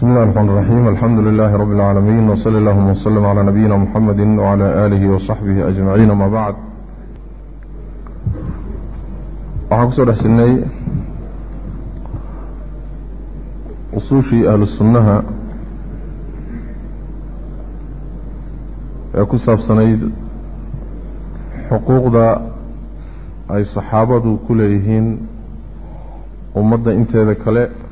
بسم الله الرحمن الرحيم الحمد لله رب العالمين وصلى اللهم وسلم على نبينا محمد وعلى آله وصحبه أجمعين ما بعد اعوذ سورة من أصوشي أهل السنة يكون صاف سنيد حقوق دا أي صحابة كليهين ومدى انت ذكالي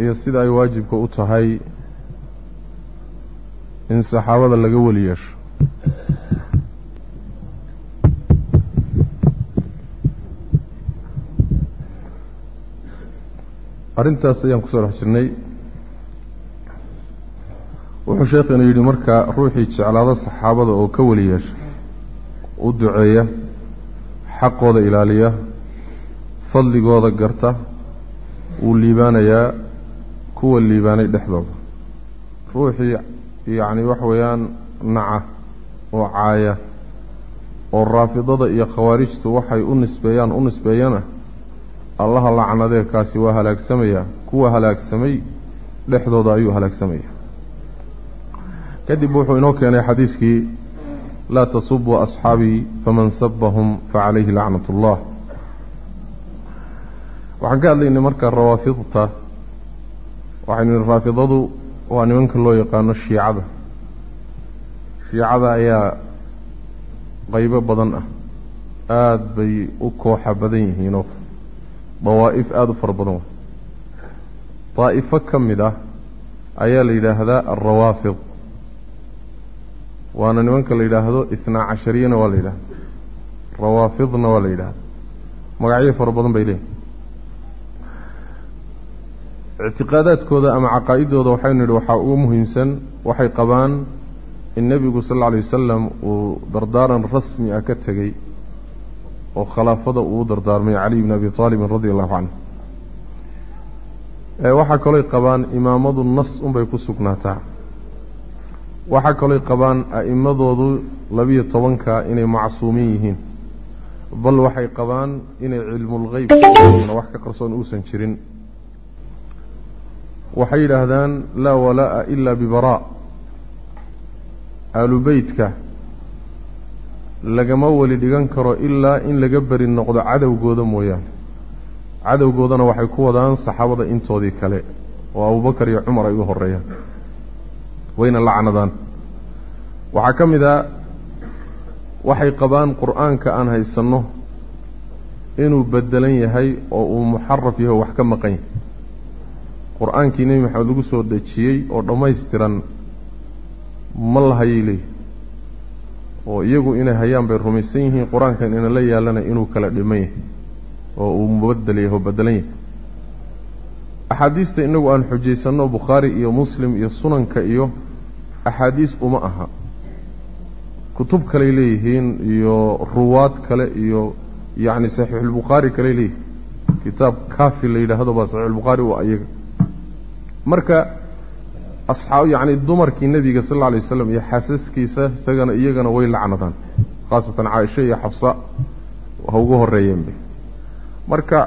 iyo sida ay waajibka u tahay in saxaabada laga weli yeesho. Arrintaas ayaan ku soo dhex jirnay. Wuxuu sheekheenu yidhi marka ruuxii jeclaado saxaabada oo ka weli yeesha u duceeya xaqooda ilaaliya fadligooda garta wuu liibaanayaa kuwa liibaanay dhexdooda. Ruuxii yacni waxa weeyaan naca oo caaya oo raafidada iyo khawaarijtu waxay u nisbeeyaan u nisbeeyana allaha lacnadee kaasi waa halaagsamayaa. Kuwa halaagsamay dhexdooda ayuu halaagsamaya kadib wuxuu inoo keenay xadiiskii laa tasubuu asxaabii faman sabahum facalayhi lacnat اllah waxaan ka hadlaynay marka rawaafidta waxaynu raafidadu waa nimanka loo yaqaano shiicada. Shiicada ayaa qaybo badan ah. Aada bay u kooxa badan yihiinoo dawaa'if aada u fara badan. Way daa'ifo ka mid ah ayaa la yidhaahdaa alrawaafid waana nimanka la yidhaahdo ithnaa cashariyana waa la yidhahda rawaafidna waa la yidhahda magacyo fara badan bay leeyihiin ictiqaadaadkooda ama caqaa'idooda waxaynu nidhi waxaa ugu muhiimsan waxay qabaan in nebigu sal alla alay wasalam uu dardaaran rasmi ah ka tegey oo khilaafada uu dardaarmay caliy bn abi aalibin radi allahu canhu waxaa kalooy qabaan imaamadu nas unbay ku sugnaataa waxaa kalooy qabaan a'immadoodu labiyo tobanka inay macsuumin yihiin bal waxay qabaan inay cilmulgeyb wax ka qarsoon uusan jirin waxay yidhaahdaan laa walaa'a ila bibaraa. Aalu beytka lagama weli dhigan karo ilaa in laga beri noqdo cadowgooda mooyaane. Cadowgoodana waxay ku wadaan saxaabada intoodii kale oo abubakar iyo cumar ay u horeeyaan wayna lacnadaan. Waxaa ka mid a waxay qabaan qur'aanka aan haysanno inuu bedelan yahay oo uu muxaraf yahay oo wax ka maqan yahay qur'aankii nebi maxamed lagu soo dejiyey oo dhammaystiran ma la hayay leeyihi oo iyagu inay hayaan bay rumaysan yihiin qur'aankan ina la yaalana inuu kala dhiman yahay oo uu mubadel yahay oo bedelan yahay. Axaadiista inagu aan xujaysanno bukhaari iyo muslim iyo sunanka iyo axaadiis uma aha. Kutub kaley leeyihiin iyo ruwaad kale iyo yacni saxiixulbukhaari kaley leeyihiin. Kitaab kafi la yidhaahdo baa saxiixulbukhaari u ayaga marka asxaab yacni dumarkii nebiga sal alla alay waslam iyo xaasaskiisa isagana iyagana way lacnadaan khaasatan caaisha iyo xabsa ha ugu horeeyeenba marka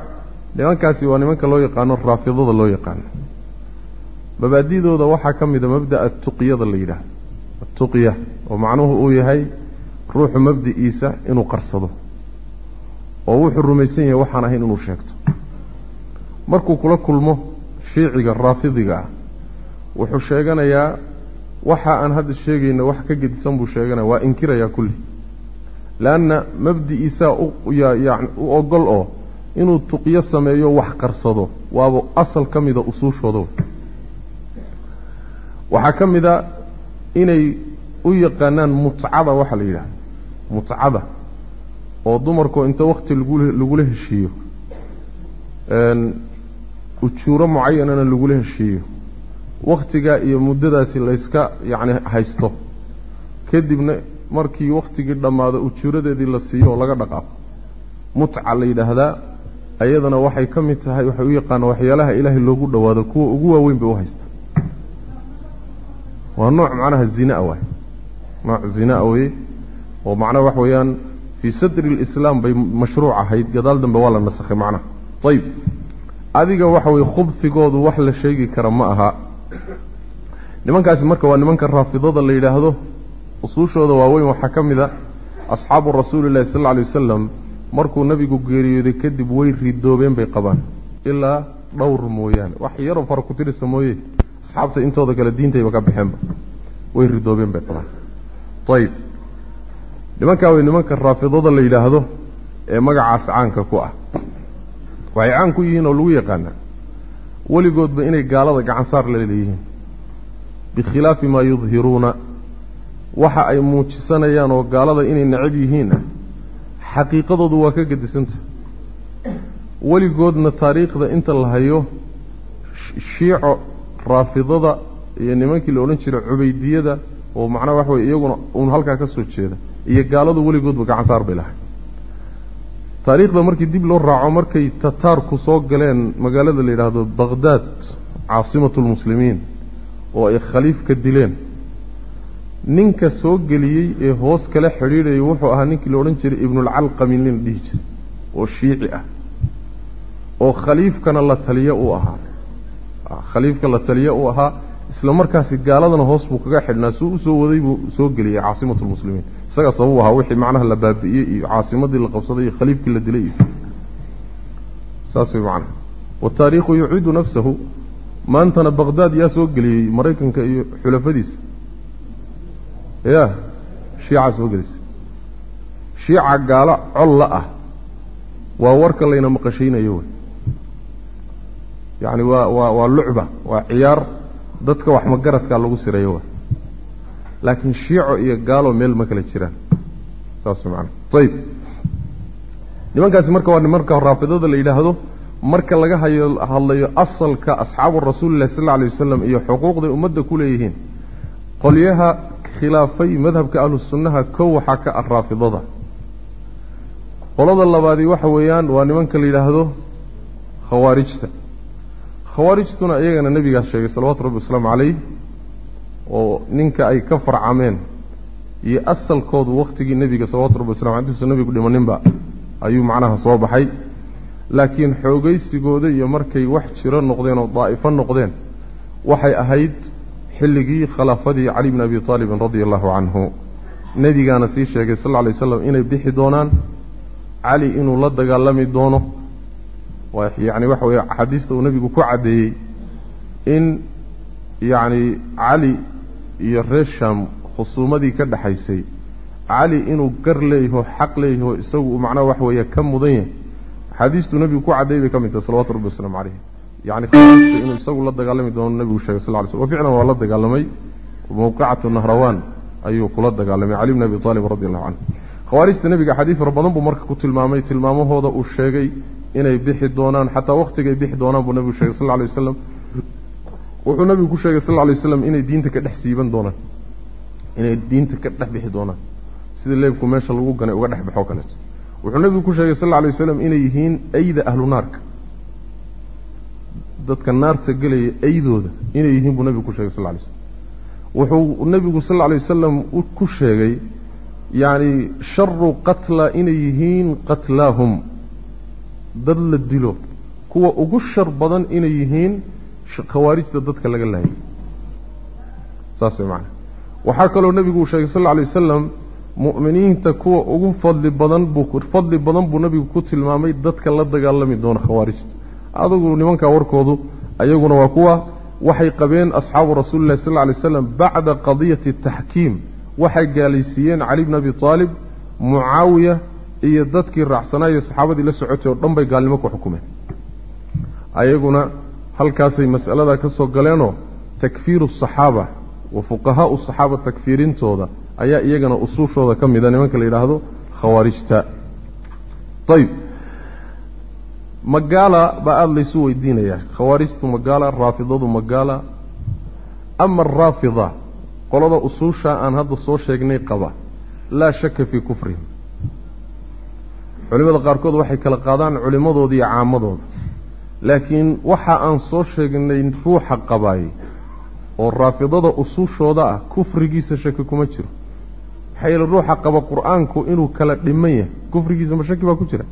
nimankaasi waa nimanka loo yaqaano raafidada loo yaqaano mabaadidooda waxaa ka mida mabda atuqyada la yidhaahdo. Atuqya oo macnuhu uu yahay ruuxu mabdi'iisa inuu qarsado oo wuxuu rumaysan yahay waxaan ahayn inuu sheegto. Markuu kula kulmo shiiciga raafidiga ah. Wuxuu sheeganayaa waxa aan hadda sheegayna wax ka gedisan buu sheeganaya waa inkirayaa kulli leanna mabdi'iisaa uyani u ogol oo inuu tuqyo sameeyo wax qarsado waaba asal ka mida usuushooda. Waxaa ka mid a inay u yaqaanaan mutcada waxaa la yidhahda mutcada oo dumarku inta wakti lagula heshiiyo ujuuro mucayanana lagula heshiiyo waktigaa iyo muddadaasi layska yacni haysto. Kadibna markii waktigii dhammaado ujuuradeedii la siiyo oo laga dhaqaaqo mutca la yidhaahdaa ayadana waxay ka mid tahay waxay u yaqaanaan waxyaalaha ilaahay loogu dhowaado kuwa ugu waaweyn bay u haystaa waa nooc macnaha zinaa waay nooc zinaa weye oo macnaha waxa weeyaan fii sadri اlislaam bay mashruuc ahayd gadaal dambe waa la nasakhay macnaha. Ayib adiga waxa weye khubhigoodu wax la sheegi kara ma aha. Nimankaasi marka waa nimanka raafidada la yidhaahdo usuushooda waaweyn waxaa ka mid a asxaabu rasuuli llahi sal alla alay wasalam markuu nebigu geeriyooday kadib way ridoobeen bay qabaan. Ilaa dhowr mooyaane. Wax yaroo fara ku tirisa mooye asxaabta intooda kale diintayba ka baxeenba way ridoobeen bay qabaan. Ayib nimankaa way nimanka raafidada la yidhaahdo ee magacaas caanka ku ah waxay caan ku yihiin oo lagu yaqaanaa weligoodba inay gaalada gacan saar la leeyihiin. Bikhilaafi maa yudhiruuna waxa ay muujisanayaan oo gaalada inay necab yihiinna xaqiiqadoodu waa ka gedisanta weligoodna taariikhda inta la hayo shiico raafidada iyo nimankii la odhan jiray cubaydiyada oo macnaha waxa weye iyaguna uun halkaa ka soo jeeda iyo gaaladu weligoodba gacan saar bay lahay taariikhda markii dib loo raaco markay tataarku soo galeen magaalada la yidhaahdo baqhdaad caasimatu lmuslimiin oo ay khaliifka dileen. Ninka soo geliyey ee hoos kala xidhiidhayay wuxuu ahaa ninkii la odhan jiray ibnulcalqami nin dhihi jiray oo shiici ah oo khaliifkana la taliyo uu ahaa. Khaliifka la taliyo uu ahaa isla markaasi gaaladana hoos buu kaga xidhnaa suu u soo waday buu soo geliyey caasimatu lmuslimiin isagaa sababuu ahaa wixii macnaha la baabi'iyey iyo caasimadii la qabsaday iyo khaliifkii la dilay iyo saas way macnaha wataariikhu yuciidu nafsahu maantana baqhdaad yaa soo geliyey maraykanka iyo xulafadiisa. Ya shiicaa soo gelisay shiica gaalo colla ah waa warka layna maqashaynayo wey. Yacni waa waa waa lucba waa ciyaar dadka wax magaradkaa lagu sireeyo wa. Laakiin shiico iyo gaalo meel ma kala jiraan. Saas maana ayib nimankaasi marka waa nimanka raafidada la yidhaahdo marka laga hayo hadlayo asalka asxaabu rasuulillahi sal alla alay wasalam iyo xuquuqday ummadda ku leeyihiin qolyaha khilaafay madhabka ahlu sunnaha kow waxaa ka ah raafidada. Qolada labaadii waxa weeyaan waa nimanka la yidhaahdo khawaarijta khawaarijtuna iyagana nebigaa sheegay salawatu rabbi wasalaamu calayh oo ninka ay ka farcameen iyo asalkoodu wakhtigii nebiga salawatu rabbi waslam intuusan nebigu dhimaninba ayuu macnaha soo baxay. Laakiin xoogaysigooda iyo markay wax jiro noqdeen oo daa'ifo noqdeen waxay ahayd xilligii khilaafadii cali bni abi taalibin radia allahu canhu. Nebigaana sii sheegay sal lla alay waslam inay bixi doonaan cali inuu la dagaalami doono yacni waxa weeye axaadiista uu nebigu ku caddeeyey in yacni cali iyo reer sham khusuumadii ka dhexaysay cali inuu gar leeyaho xaq leeyaho isagu uu macnaha waxa weeye ka mudan yahay. Axaadiistuu nebigu ku caddeeyey bay ka mid tahay salawatu rabbi wasalaamu calayh yacni khawaarijta inuu isagu la dagaalami doono nebigu sheegay sal ly slm ficlan waa la dagaalamay mawqicatu nahrawaan ayuu kula dagaalamay cali bni abi taalib radi allahu canhu khawaarijta nebiga axaadiis fara badan buu marka ku tilmaamay tilmaamahooda uu sheegay inay bixi doonaan xataa waktigay bixi doonaan buu nebigu sheegay sal alay wasalam wuxuu nebigu ku sheegay sal alay waslam inay diinta ka dhex siiban doonaan. Inay diinta ka dhex bixi doonaan. Sida leebku meesha lagu ganay uga dhex baxoo kaleeto wuxuu nebigu ku sheegay sal alay wasalam inay yihiin ayda ahlu naarka dadka naarta gelaya aydooda inay yihiin buu nebigu ku sheegay sal alay slam wuxuu nebigu sal alay wasalam ku sheegay yacni sharu qatla inay yihiin qatlaahum dad la dilo. Kuwa ugu shar badan inay yihiin khawaarijta dadka laga laayay saas way macana waxaa kaloo nebigu uu sheegay sal alla alay wasalam mu'miniinta kuwa ugu fadli badan buu fadli badan buu nebigu ku tilmaamay dadka la dagaalami doona khawaarijta. Adugu nimankaa warkoodu ayaguna waa kuwa waxay qabeen asxaabu rasuulillahi sal lla alay slam bacda qadiyati taxkiim. Waxay gaalaysiiyeen cali bni abi taalib mucaawiya iyo dadkii raacsanaayo saxaabadii la socotay oo dhan bay gaalnimo ku xukumeen. Ayaguna halkaasay mas'aladaa ka soo galeenoo takfiiru asaxaaba wa fuqahaau saxaaba takfiirintooda ayaa iyagana usuushooda ka mida nimanka la yidhaahdo khawaarijta. Ayib magaala baa aada laysu weydiinayaa. Khawaarijtu magaala raafidadu magaala. Ama araafida qolada usuusha aan hadda soo sheegnay qaba. Laa shaka fii kufrihim culimada qaarkood waxay kala qaadaan culimmadooda iyo caamadooda. Laakiin waxa aan soo sheegnay ruuxa qabaayey oo raafidada usuushooda ah kufrigiisa shaki kuma jiro. Maxaa yeele ruuxa qaba qur'aanku inuu kala dhiman yahay kufrigiisa ma shaki baa ku jira.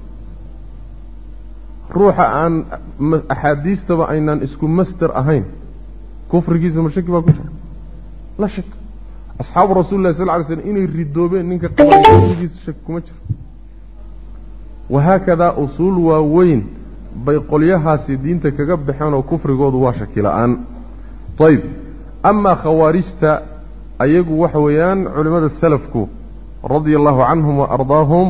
Ruuxa aan axaadiistaba aynaan isku master ahayn kufrigiisa ma shaki baa ku jira. La shak. Asxaabu rasuli lah sal ly slm inay ridoobeen ninka qabagiisa shaki kuma jiro wahaakadaa usuul waaweyn bay qolyahaasi diinta kaga baxeen oo kufrigoodu waa shaki la'aan ayb amaa khawaarijta ayagu waxa weeyaan culimmada salafku radia allahu canhum wa ardaahum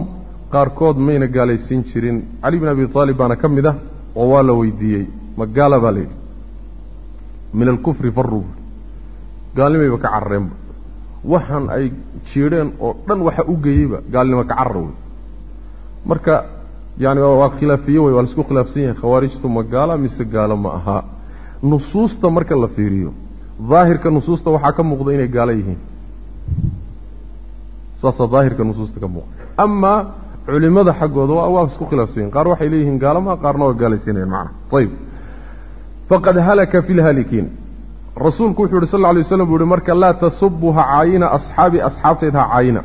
qaarkood mayna gaalaysiin jirin. Cali bin abi aalib baana ka mid ah oo waa la weydiiyey. Ma gaala baa layidhi min alkufri faruu gaalnimayba ka carareenba waxaan ay jiidheen oo dhan waxa u geeyeyba gaalnimo ka carar wey marka yani waa khilaafiye wey waa la isku khilaafsan yahay. Khawaarijtu ma gaala mise gaalo ma aha. Nusuusta marka la fiiriyo daahirka nusuusta waxaa ka muuqda inay gaalo yihiin. Saasaa daahirka nusuusta ka muuqda. Amaa culimada xaggooda waa isku khilaafsan yihiin qaar waxay leeyihiin gaalama qaarna waa gaalaysiinayan macana ayib faqad halaka fi lhaalikiin rasuulku wuxuu yidhi sal alay waslam buu yihi marka laa tasubuu ha caayina asxaabii asxaabtayd ha caayina.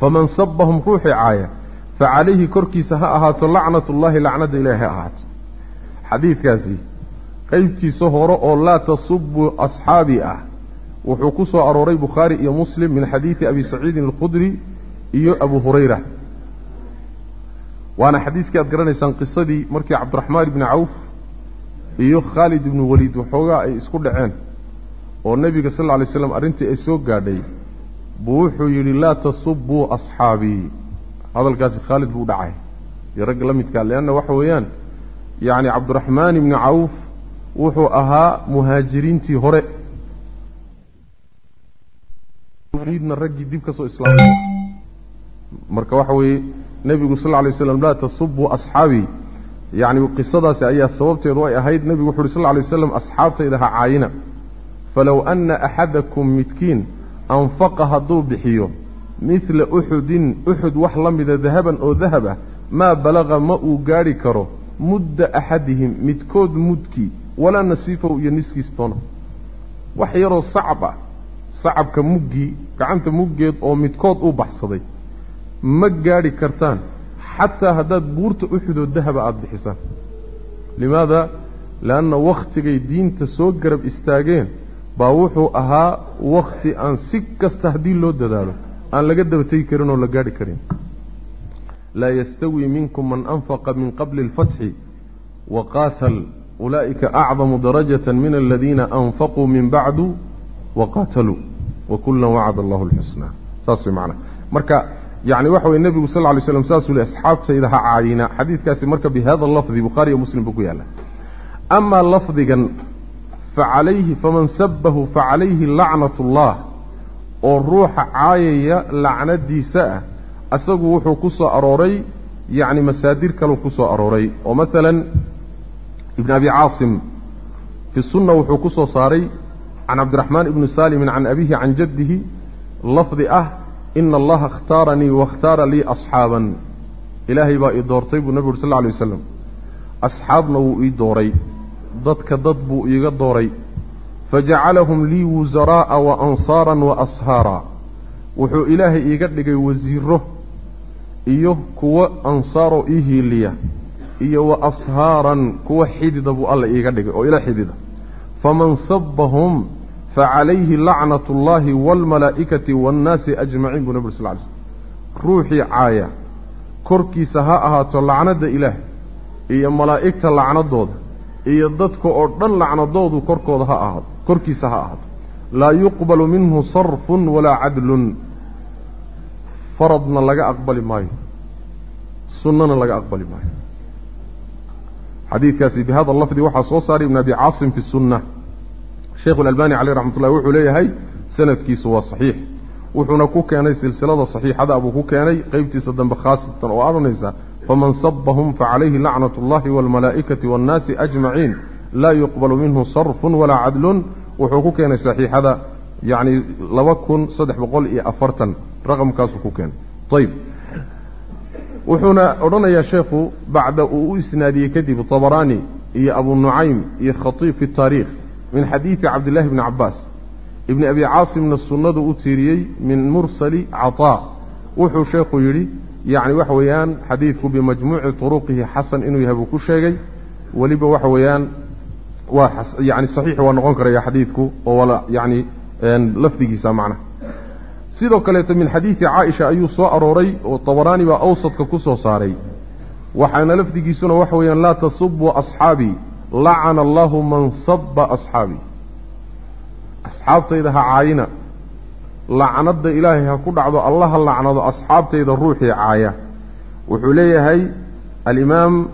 Faman sabahum ruuxii caaya facalayhi korkiisa ha ahaato lacnat ullaahi lacnadda ilahi ha ahaato. Xadiidkaasi qeybtiisa hore oo laa tasubuu asxaabii ah wuxuu ku soo arooray bukhaari iyo muslim min xadiidi abi saciidin alkhudri iyo abu hurayra. Waana xadiiskii aad garanaysaan qisadii markii cabdiraxmaan ibni cawf iyo khaalid ibnu waliid waxoogaa ay isku dhaceen oo nebiga sal lla alay slam arrintii ay soo gaadhay buu wuxuu yidhi laa tasubuu asxaabii hadalkaasi khaalid buu dhacay. Iyo ragga la midkaa leanna waxa weeyaan yacni cabdiraxmaan ibni cawf wuxuu ahaa muhaajiriintii hore. Waliidna raggii dib ka soo islaamay. Marka waxa weeye nebigu sal lla lay laa tasubuu asxaabii yacni qisadaasi ayaa sababteedu ay ahayd nebigu wuxu uhi sal lla lay asxaabtayda ha caayina. Falow anna axadakum midkiin anfaqa hadduu bixiyo midla uxudin uxud wax la mida dahaban oo dahab ah maa balaqa ma uu gaadhi karo mudda axadihim midkood mudkii walaa nasiifahu iyo niskiistoona wax yaroo sacab ah sacabka muggii gacanta muggeed oo midkood uu baxsaday. Ma gaadhi kartaan xataa haddaad buurta uxudoo dahaba aada bixisaan limaada? Leanna wakhtigay diinta soo garab istaageen baa wuxuu ahaa wakhti aan si kasta haddii loo dadaalo aan laga dabategi karin oo la gaadhi karin. Laa yastawii minkum man anfaqa min qabli اlfatxi wa qaatal ulaa'ika acdamu darajata min aladiina anfaquu min bacdu wa qaataluu wa kulan wacada allahu اlxusnaa saas way macnaa marka yani waxa weye nebigu sal lla slam saasuu le asxaabtayda ha caayina xadiidkaasi marka bi hada lafdi bukhaari iyo muslim buu ku yaalla amaa lafdigan facalayhi faman sabahu facalayhi lacnat ullah oo ruuxa caayaya lacnadiisa ah asagu wuxuu ku soo arooray yacni masaadir kaleu ku soo arooray. Oo maalan ibn abi caasim fi sunna wuxuu ku soo saaray can cabdiraxmaan ibni saalimin can abihi can jaddihi lafdi ah ina allaha اkhtaaranii waاkhtaara lii asxaaban. Ilaahay baa ii doortay buu nebigu uri sal lla alay wasalam asxaabna wuu ii dooray. Dadka dad buu iiga dooray fajacalahum lii wusaraa'a wa ansaaran wa ashaaraa wuxuu ilaahay iiga dhigay wasiiro iyo kuwo ansaaroo ii hiiliya iyo wa ashaaran kuwa xidida buu alla iiga dhigay oo ila xidida faman sabbahum facalayhi lacnat ullaahi waalmalaa'ikati waannaasi ajmaciin buu naburi sal lay slm ruuxii caaya korkiisa ha ahaato lacnadda ilaah iyo malaa'igta lacnadooda iyo dadka oo dhan lacnadoodu korkooda ha ahaado korkiisa ha ahaato laa yuqbalu minhu sarfun walaa cadlun. Faradna laga aqbali maayo. Sunnana laga aqbali maayo. Xadiidkaasi bi hada lafdi waxaa soo saaray ibn abi caasim fi sunna sheikhu alalbani caleyh raxmat ullahi wuxuu leeyahay sanadkiisu waa saxiix. Wuxuuna ku keenay silsilada saxiixada buu ku keenay qeybtiisa dambe khaasatan oo odhanaysa faman sabahum facalayhi lacnat اllahi wاlmalaa'ikati waاnnaasi ajmaciin laa yuqbalu minhu sarfun walaa cadlun wuxuu ku keenay saxiixada yacni laba kun saddex boqol iyo afartan raqamkaasuu ku keenay ayib wuxuuna odhanayaa sheekhu bacda uu u isnaadiyey kadib طabaraani iyo abu nucaym iyo khatiib fi taariikh min xadiidi cabdillahi bni cabaas ibni abi caasimna sunnadu u tiiriyey min mursali caطaa wuxuu sheekhu yidhi yacni waxa weeyaan xadiidku bimajmuuci turuqihi xasan inuu yahay buu ku sheegay. Weliba waxa weeyaan waa yani saxiix waa noqon karaya xadiidku oo wala yani lafdigiisa macnaha sidoo kaleeto min xadiidi caaisha ayuu soo arooray oo tabaraani baa awsadka ku soo saaray. Waxaana lafdigiisuna waxa weeyaan laa tasubuu asxaabii lacana allahu man sabba asxaabii asxaabtayda caayina lacnadda ilaahay ha ku dhacdo alla ha lacnado asxaabtayda ruuxii caaya. Wuxuu leeyahay alimaam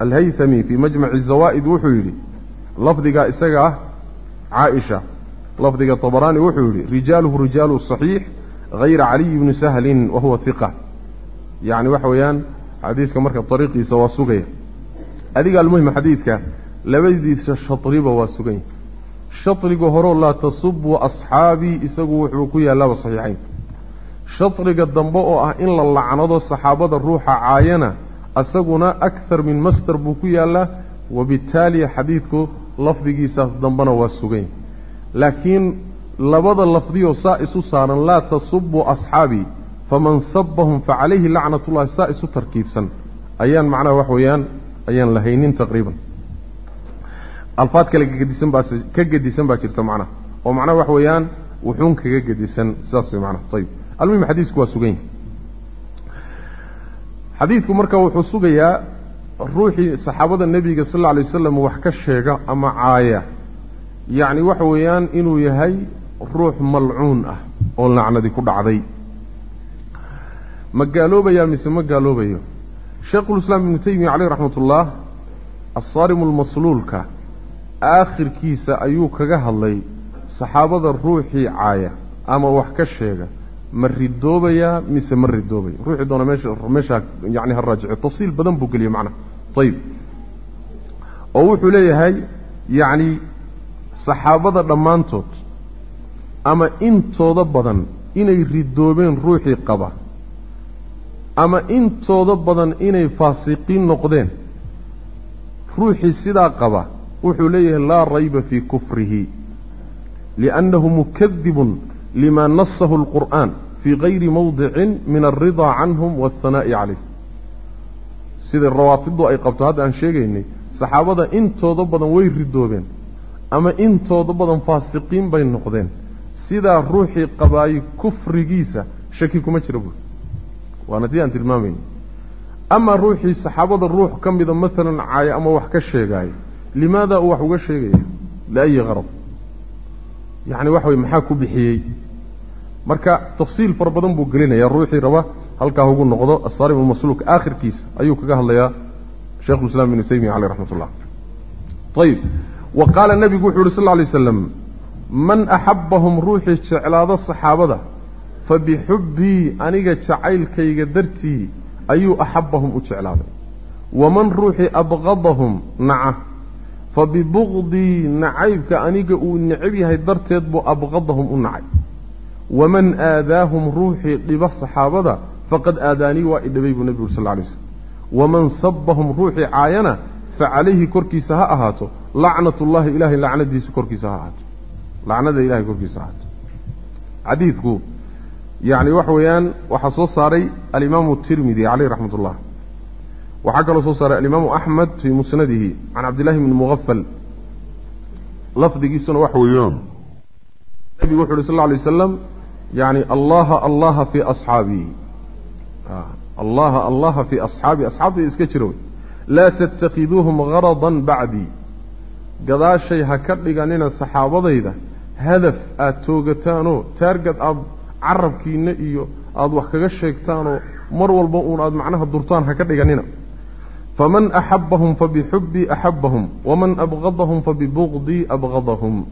alhaythami fii majmaci zawaa'id wuxuu yidhi lafdigaa isaga ah caaisha lafdiga طabaraani wuxuu yidhi rijaaluhu rijaalu صaxiix hayra caliy bni sahlin wa huwa hiqa yacni waxa weeyaan xadiiska marka ariiqiisa waa sugaya. Adiga almuhim xadiidka labadiisa shatriba waa suganya shatriga horeo laa tasubuu asxaabii isagu wuxuu ku yaalaaba saxiixayn. Shatriga dambe oo ah in la lacnado saxaabada ruuxa caayana isaguna akthar min master buu ku yaalaa wabittaali xadiidku lafdigiisaas dambena waa suganya laakiin labada lafdiyoo saa isu saaran laa tasubuu asxaabii faman sabahum facalayhi lacnat ullahi saa isu tarkiibsan. Ayaan macnaha wax weeyaan ayaan la haynin taqriiban alfaad kale kagedisan baa ka gedisan baa jirta macnaha oo macnaha wax weeyaan wuxuun kaga gedisan sidaas way macnaha ayib almuhim xadiisku waa sugan yahay xadiidku marka wuxuu sugayaa ruuxii saxaabada nebiga sal alla alay wasalam wax ka sheega ama caaya. Yacni waxa weeyaan inuu yahay ruux malcuun ah oo lacnadi ku dhacday. Ma gaaloobayaa mise ma gaaloobayo? Sheekhulislaam ibnu taymiya caleyh raxmat assaarimu lmasluulka aakhirkiisa ayuu kaga hadlay saxaabada ruuxii caaya ama wax ka sheega ma ridoobayaa mise ma ridoobaya? Ruuxii doona meesha meeshaa yani ha raajico tafsiil badan buu geliyey macnaha ayib oo wuxuu leeyahay yacni saxaabada dhammaantood ama intooda badan inay ridoobeen ruuxii qaba ama intooda badan inay faasiqiin noqdeen ruuxii sidaa qaba wuxuu leeyahay laa rayba fii kufrihi liannahu mukadibun lima nasahu alqur'aan fii gayri mawdicin min alridaa canhum waاthanaa'i calayh. Sida rawaafiddu ay qabto hadda aan sheegaynay saxaabada intooda badan way ridoobeen ama intooda badan faasiqiin bay noqdeen. Sidaa ruuxii qabaayey kufrigiisa shaki kuma jira buuri waana tii aan tilmaamayna amaa ruuxii saxaabada ruux ka mida maalan caaya ama wax ka sheegaayo limaada uu wax uga sheegaya? Liayi qarad yacni waxa weye maxaa ku bixiyey? Marka tafsiil fara badan buu gelinayaa ruuxii raba halkaa ugu noqdo asaarim almasluuk aakhirkiisa ayuu kaga hadlayaa sheikhulislaam ibnu taymiya caleyh raxmat ullah ayib wa qaala nebigu wuxu uhi sal lla lay slam man axabbahum ruuxii jeclaado saxaabada fa bixubbii aniga jacaylkayga dartii ayuu axabbahum u jeclaaday. Waman ruuxii abqadahum naca fa bibuqdii nacaybka aniga uu necab yahay darteed buu abqadahum u nacay. Waman aadaahum ruuxii dhiba saxaabada faqad aadaanii waa idhabay buu nebigu sal lay slam waman sabahum ruuxii caayana fa calayhi korkiisa ha ahaato. Lacnat ullahi ilahay lacnadiisa korkiisa ha ahaato. Lacnada ilahay korkiisa ha ahaato. Xadiidku yacni waxa weeyaan waxaa soo saaray alimaamu tirmidi caleyh raxmat ullah waxaa kaloo soo saaray alimaamu axmed fii musnadihi can cabdillahi bni mugafal lafdigiisuna waxa weeyaan. Nebigu wuxu uhi sal lla alay wasalam yani allaha allaha fii asxaabii allaha allaha fii asxaabii asxaabtayda iska jira wey laa tattakiduuhum garadan bacdii gadaashay ha ka dhiganina saxaabadayda hadaf aada toogataanoo taargad aada carabkiinna iyo aada wax kaga sheegtaanoo mar walba uun aada macnaha durtaan ha ka dhiganina faman axabbahum fabixubbii axabbahum waman abqadahum fabibuqdii abqadahum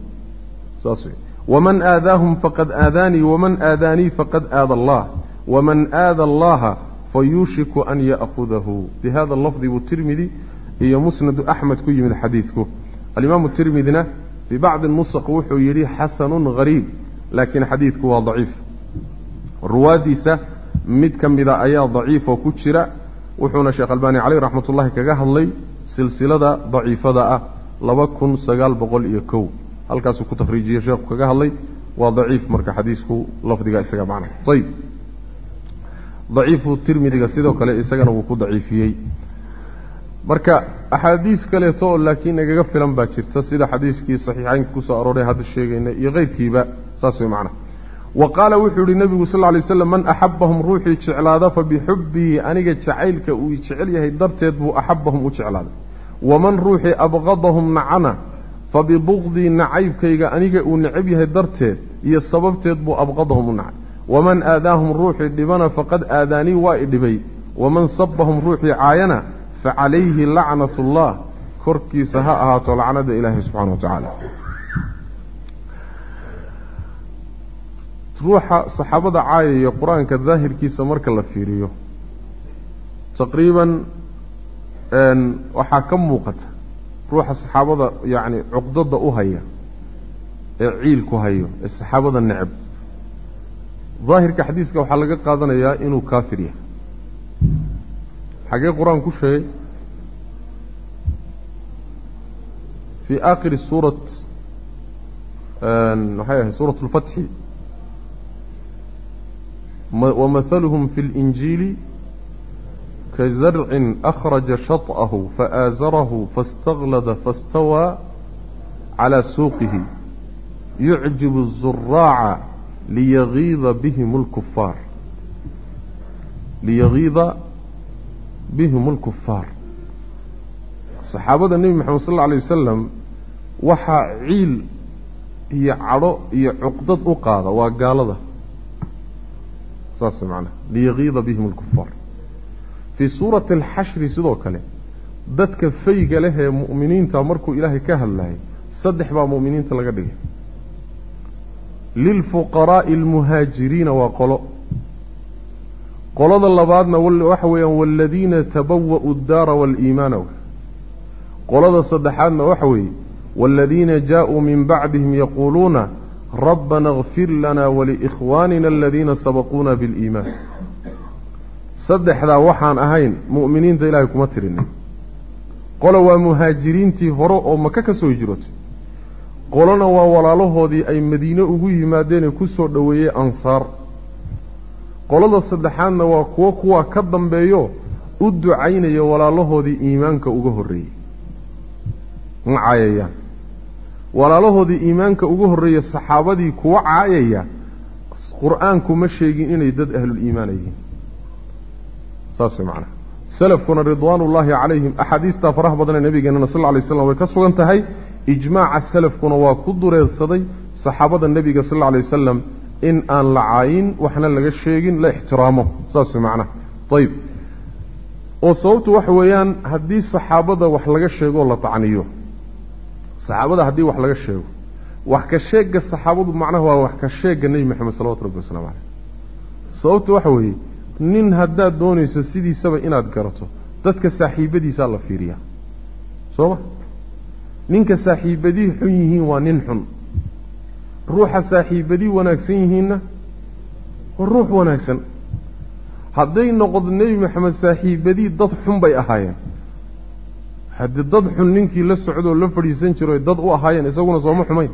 saas wey waman aadaahum faqad aadaanii waman aadaanii faqad aada allah waman aada allaha fayuushiku an ya'hudahu bihada lafdi buu tirmidi iyo musnadu axmed ku yimid xadiidku alimaamu tirmidina bibacdi nusq wuxuu yidhi xasanun hariib laakiin xadiidku waa daciif ruwaaddiisa mid ka mida ayaa daciifoo ku jira wuxuuna sheekh albaani caleyh raxmat ullahi kaga hadlay silsilada daciifada ah laba kun sagaal boqol iyo kow. Halkaasuu ku takhriijiyey sheekhu kaga hadlay waa daciif marka xadiisku lafdiga isaga macna. Ayib daciifu tirmidiga sidoo kale isagana wuu ku daciifiyey. Marka axaadiis kaleeto oo laakiin nagaga filan baa jirta sida xadiiskii saxiixaynka ku soo arooray hadda sheegayna iyo keyrkiiba saas way macnaha wa qaala wuxuu yihi nebigu sal ly slam man axabahum ruuxii jeclaada fa bixubbihi aniga jacaylka uu jecel yahay darteed buu axabahum u jeclaaday. Waman ruuxii abqadahum nacana fa bibugdii nacaybkayga aniga uu necab yahay darteed iyo sababteed buu abqadahum u nacay. Waman aadaahum ruuxii dhibana faqad aadaanii waa i dhibay. Waman sabahum ruuxii caayana facalayhi lacnat ullah korkiisa ha ahaato lacnada ilaahay subxana wa tacaala ruuxa saxaabada caayaya qur'aanka daahirkiisa marka la fiiriyo. Taqriiban waxaa ka muuqata ruuxa saxaabada yacni cuqdada u haya ee ciilku hayo ee saxaabada necab. Daahirka xadiiska waxaa laga qaadanayaa inuu kaafir yahay. Xagee qur'aan ku sheegay? Fii aakhiri suurat maxay ahay suurat اlfatxi ومثلهم في الإنجيل كزرع أخرج شطأه فآزره فاستغلظ فاستوى على سوقه يعجب الزراع ليغيظ بهم الكفار ليغيظ بهم الكفار صحابة النبي محمد صلى الله عليه وسلم وحا عيل هي عرو هي عقدة أقاضة وقالة saas macnaha liyagiida bihim alkufaar fii suurati alxashri sidoo kale dadka fayga leh ee mu'miniinta markuu ilaahay ka hadlayay saddex baa mu'miniinta laga dhigay. Lilfuqaraa'i almuhaajiriina waa qolo. Qolada labaadna waxa weeyaan waaladiina tabawa'u addaara waaliimaana qolada saddexaadna waxa weeye waaladiina jaa-uu min bacdihim yaquuluuna rabbana اغfir lana waliikhwaanina aladiina sabaquuna biاliimaan saddexdaa waxaan ahayn mu'miniinta ilaahay kuma tirinin qola waa muhaajiriintii hore oo maka ka soo hijrootay qolona waa walaalahoodii ay madiine ugu yimaadeenee ku soo dhoweeyey ansaar qolada saddexaadna waa kuwo kuwaa ka dambeeyo u ducaynaya walaalahoodii iimaanka uga horreeyey ma caayayaan walaalahoodii iimaanka ugu horreeya saxaabadii kuwa caayaya qur'aanku ma sheegin inay dad ahluliimaana yihiin. Saas way macnaha salafkuna ridwaanullaahi calayhim axaadiistaa faraha badanee nabigeenana sal alay slam way ka sugan tahay ijmaaca salafkuna waa ku dureersaday saxaabada nebiga sal alay wasalam in aan la caayin waxna laga sheegin la ixtiraamo. Saas way macnaha ayib oo sababtu waxa weeyaan haddii saxaabada wax laga sheegoo la tacniyo saxaabada haddii wax laga sheego wax ka sheegga saxaabadu macnaha waa wax ka sheegga nebi moxamed salawatu rabbi wasalaamu caleyh sababta waxa weeye nin haddaad doonayso sidiisaba inaad garato dadka saaxiibadiisaa la fiiriyaa. Soo ma? Ninka saaxiibadii xun yihiin waa nin xun. Ruuxa saaxiibadii wanaagsan yihiinna waa ruux wanaagsan. Hadday noqodo nebi maxamed saaxiibadii dad xun bay ahaayeen haddii dad xun ninkii la socdoo la fadhiisan jiro dad u ahaayeen isaguna sooma xumayn.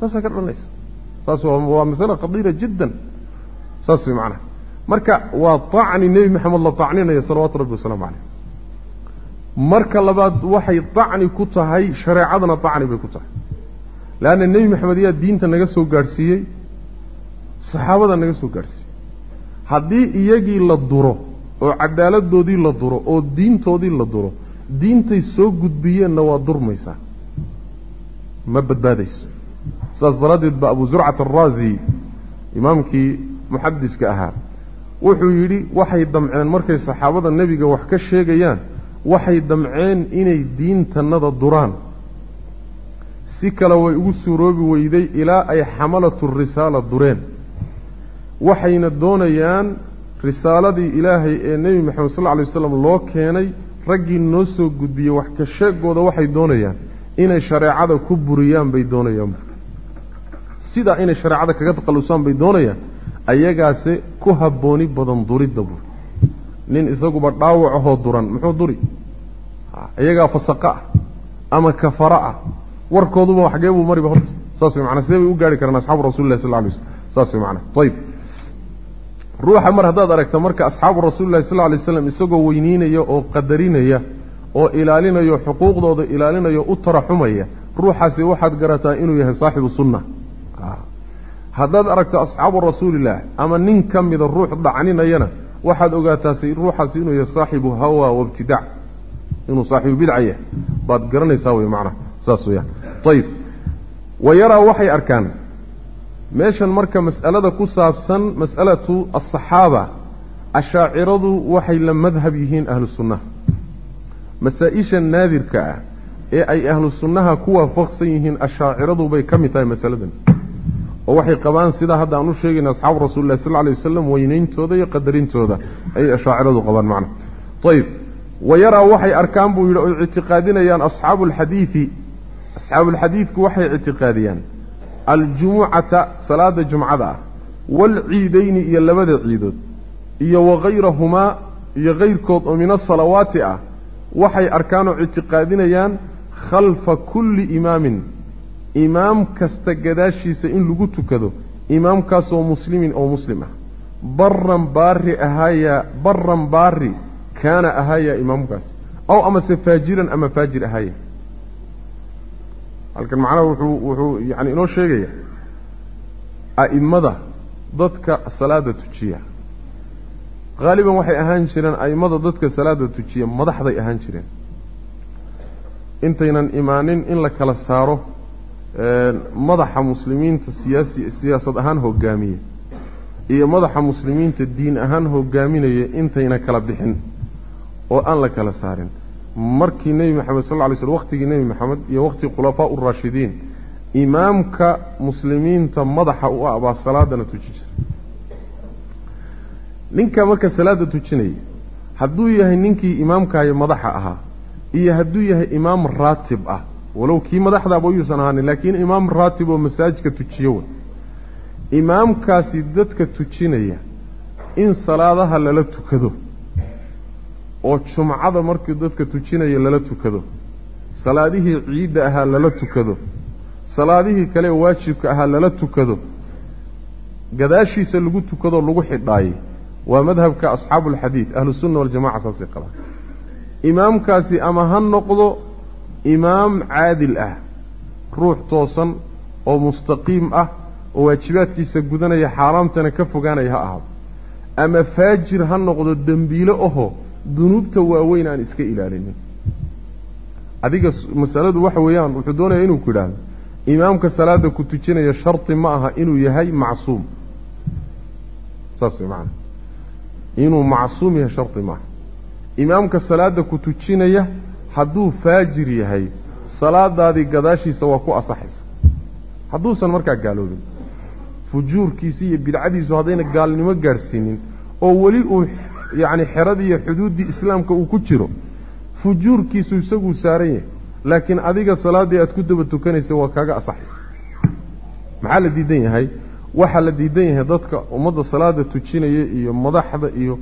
Saasaa ka dhalanaysa saas waa masale khadiira jiddan. Saas way macnaha marka waa tacni nebi maxamed la tacninaya salawaatu rabbi wasalaamu caleyh marka labaad waxay tacni ku tahay shareecadana tacni bay ku tahay. Leanna nebi maxamed ayaa diinta naga soo gaadhsiiyey saxaabada naga soo gaadhsiiyey. Haddii iyagii la duro oo cadaaladoodii la duro oo diintoodii la duro diintay soo gudbiyeenna waa durmaysaa ma badbaadayso saas daraaddeed ba abu zurcat araazi imaamkii muxadiska ahaa wuxuu yidhi waxay damceen markay saxaabada nebiga wax ka sheegayaan waxay damceen inay diintannada duraan. Si kale way ugu suuroobi weyday ilaa ay xamalatu risaala dureen. Waxayna doonayaan risaaladii ilaahay ee nebi moxamed sal lla lay waslam loo keenay raggii noo soo gudbiyey wax ka sheegooda waxay doonayaan inay shareecada ku buriyaan bay doonayaan. Sidaa inay shareecada kaga taqallusaan bay doonayaan ayagaase ku habbooni badan duridda bur. Nin isaguba dhaawac ahoo duran muxuu duri? Iyagaa fasaqa ah ama kafara ah. Warkooduba xagee buu mariba horta. Saas way sidee bay u gaari karaan asxaabu rasuli lah sal lla slm saas way ayib ruuxa mar haddaad aragta marka asxaabu rasuulillahi sal alay slam isagoo weyniinaya oo qadarinaya oo ilaalinayo xuquuqdooda ilaalinayo u taraxumaya ruuxaasi waxaad garataa inuu yahay saaxibu sunna haddaad aragto asxaabu rasuulillaah ama nin ka mida ruux dhacninayana waxaad ogaataa ruuxaasi inuu yahay saaxibu hawa waibtidaac inuu saaxibu bidca yahay. Baad garanaysaa wey macnaha. Saas weyaan ayib wa yaraa waxay arkaan meeshan marka mas'alada ku saabsan mas'alatu asaxaaba ashaaciradu waxay la madhab yihiin ahlu sunnaha masaa-isha naadirka ah ee ay ahlu sunnaha ku waafaqsan yihiin ashaaciradu bay ka mid tahay masaladan. Oo waxay qabaan sidaa hadda aan u sheegayna asxaabu rasuulillahi sal alay wasalam weynayntooda iyo qadarintooda ayay ashaaciradu qabaan macna. Ayib wa yaraa waxay arkaan buu yidhi oy ictiqaadinayaan asxaabu alxadiidi asxaabuulxadiidku waxay ictiqaadiyaan aljumucata salaada jumcada ah waalciidayni iyo labada ciidood iyo wakayrahumaa iyo kayrkood oo min asalawaati ah waxay arkaan oo ictiqaadinayaan khalfa kulli imaamin imaam kasta gadaashiisa in lagu tukado imaamkaasoo muslimin oo muslim ah baran baari ahaaya baran baari kaana ahaaya imaamkaas aw amase faajiran ama faajir ahaaya halkan macnaha wuxuu wuxuu yani inoo sheegaya a'immada dadka salaada tujiya. Haaliban waxay ahaan jireen a'immada dadka salaada tujiya madaxday ahaan jireen. Intaynan imaanin in la kala saaro madaxa muslimiinta siyaasi siyaasad ahaan hogaamiye iyo madaxa muslimiinta diin ahaan hogaaminaya intayna kala bixin oo aan la kala saarin markii nebi maxamed sal lla lay slm waqtigii nebi maxamed iyo waqtigii khulafaa uraashidiin imaamka muslimiinta madaxa u ah baa salaadana tuji jira ninka marka salaada tujinaya hadduu yahay ninkii imaamkaayo madaxa ahaa iyo hadduu yahay imaam raatib ah walow kii madaxdaaba yuusan ahaanin laakiin imaam raatib oo masaajidka tujiyo wey imaamkaasi dadka tujinaya in salaadaha lala tukado oo jumcada markii dadka tujinaya lala tukado. Salaadihii ciidda ahaa lala tukado. Salaadihii kale waajibka ahaa lala tukado. Gadaashiisa lagu tukadoo lagu xidhaayey waa madhabka asxaabu alxadiid ahlusunna waljamaca saasay qabaan. Imaamkaasi ama ha noqdo imaam caadil ah ruux toosan oo mustaqiim ah oo waajibaadkiisa gudanaya xaaraamtana ka fogaanaya ha ahaado. Ama faajir ha noqdo dembiilo ahoo dunuubta waaweyn aan iska ilaalinin. Adiga masaladu waxa weeyaan wuxuu doonaya inuu ku idhaahdo imaamka salaada ku tujinaya shardi ma aha inuu yahay macsuum. Saas way macana inuu macsuum yahay shardi maaha imaamka salaada ku tujinaya hadduu faajir yahay salaadaadii gadaashiisa waa ku asaxaysa. Hadduusan markaa gaaloobin. Fujuurkiisi iyo bidcadiisu haddayna gaalnimo gaadhsiinin oo weli uu yacni xeradii iyo xuduuddii islaamka uu ku jiro fujuurkiisu isaguu saaran yahay. Laakiin adiga salaaddii aad ku daba tukanaysa waa kaaga asaxaysa. Maxaa la diidan yahay? Waxaa la diidan yahay dadka ummadda salaada tujinaya iyo madaxda iyo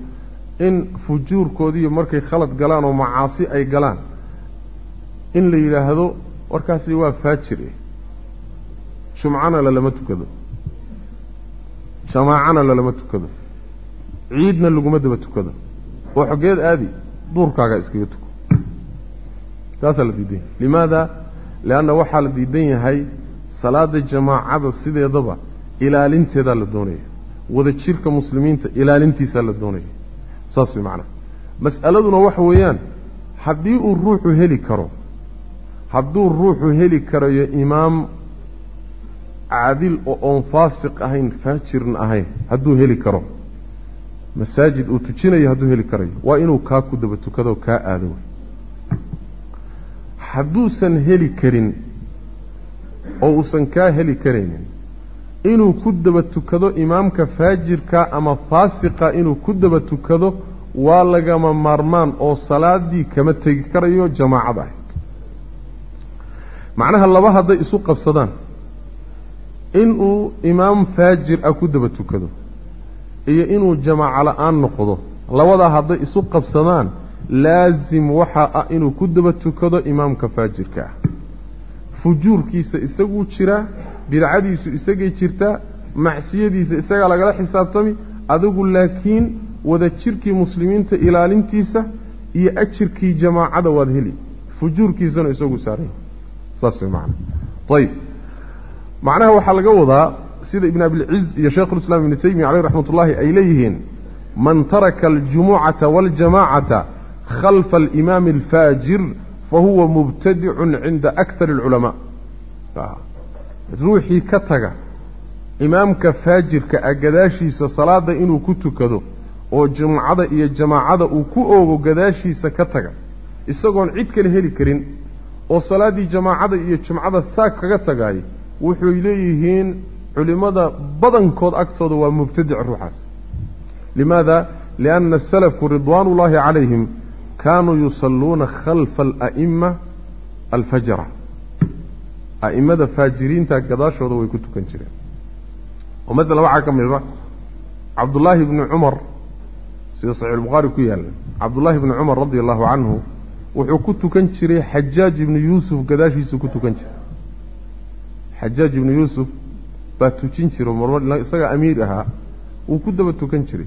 in fujuurkoodiiyo markay khalad galaan oo macaasi ay galaan. In la yidhaahdo warkaasi waa faajir. Jumcana lalama tukado. Jamaacana lalama tukado ciidna laguma daba tukado. Oo xogeed aadi duurkaaga iskaga tuko. Taasaa la diidan yahay. Limaada? Leanna waxaa la diidan yahay salaada jamaacada sideedaba ilaalinteedaa la doonaya. Wada jirka muslimiinta ilaalintiisaa la doonaya. Saas way macnaha mas'aladuna waxa weeyaan haddii uu ruuxu heli karo hadduu ruuxu heli karayo imaam caadil oo oon faasiq ahayn faajirna ahayn hadduu heli karo masaajid uu tujinayo hadduu heli karayo. Waa inuu kaa ku daba tukado kaa aado. Hadduusan heli karin oo uusan kaa heli karaynin inuu ku daba tukado imaamka faajirka ama faasiqa inuu ku daba tukado waa lagama maarmaan oo salaadii kama tegi karayo jamaacad ahayd. Macnaha laba hadday isu qabsadaan. Inuu imaam faajir ah ku daba tukado iyo inuu jamaaco la'aan noqdo labadaa hadday isu qabsadaan laasim waxaa ah inuu ku daba tukado imaamka faajirka. Ah fujuurkiisa isaguu jiraa bidcadiisu isagay jirtaa macsiyadiisa isagaa lagala xisaabtami adigu laakiin wada jirkii muslimiinta ilaalintiisa iyo ajirkii jamaacada waad heli. Fujuurkiisana isagu saaray saas way macana ayib macnaha waxaa laga wadaa sida ibn abilciz iyo shaykhulislaam ibnu taymiya caleyh raxmat ullahi ay leeyihiin man taraka aljumucata waاljamacata khalfa alimaami alfaajir fahuwa mubtadicun cinda akar alculamaa ruuxii ka taga imaamka faajirka ah gadaashiisa salaada inuu ku tukado oo jumcada iyo jamaacada uu ku oogo gadaashiisa ka taga isagoon cid kale heli karin oo salaaddii jamaacada iyo jumcada saag kaga tagaay wuxuy leeyihiin culimmada badankood agtooda waa mubtadic ruuxaas. Limaada? Lianna asalafku ridwaan ullaahi calayhim kaanuu yusalluuna khalfa ala'ima alfajara. A'imada faajiriinta gadaashooda way ku tukan jireen. Oo maala waxaa ka mida cabdullaahi bni cumar sida saxiixulbukhaari ku yaalla cabdullaahi bni cumar radi allahu canhu wuxuu ku tukan jiray xajaaj ibnu yuusuf gadaashiisuu ku tukan jiray. Xajaaj ibnu yuusuf baa tujin jiro marmar isaga amiir ahaa wuu ku daba tukan jiray.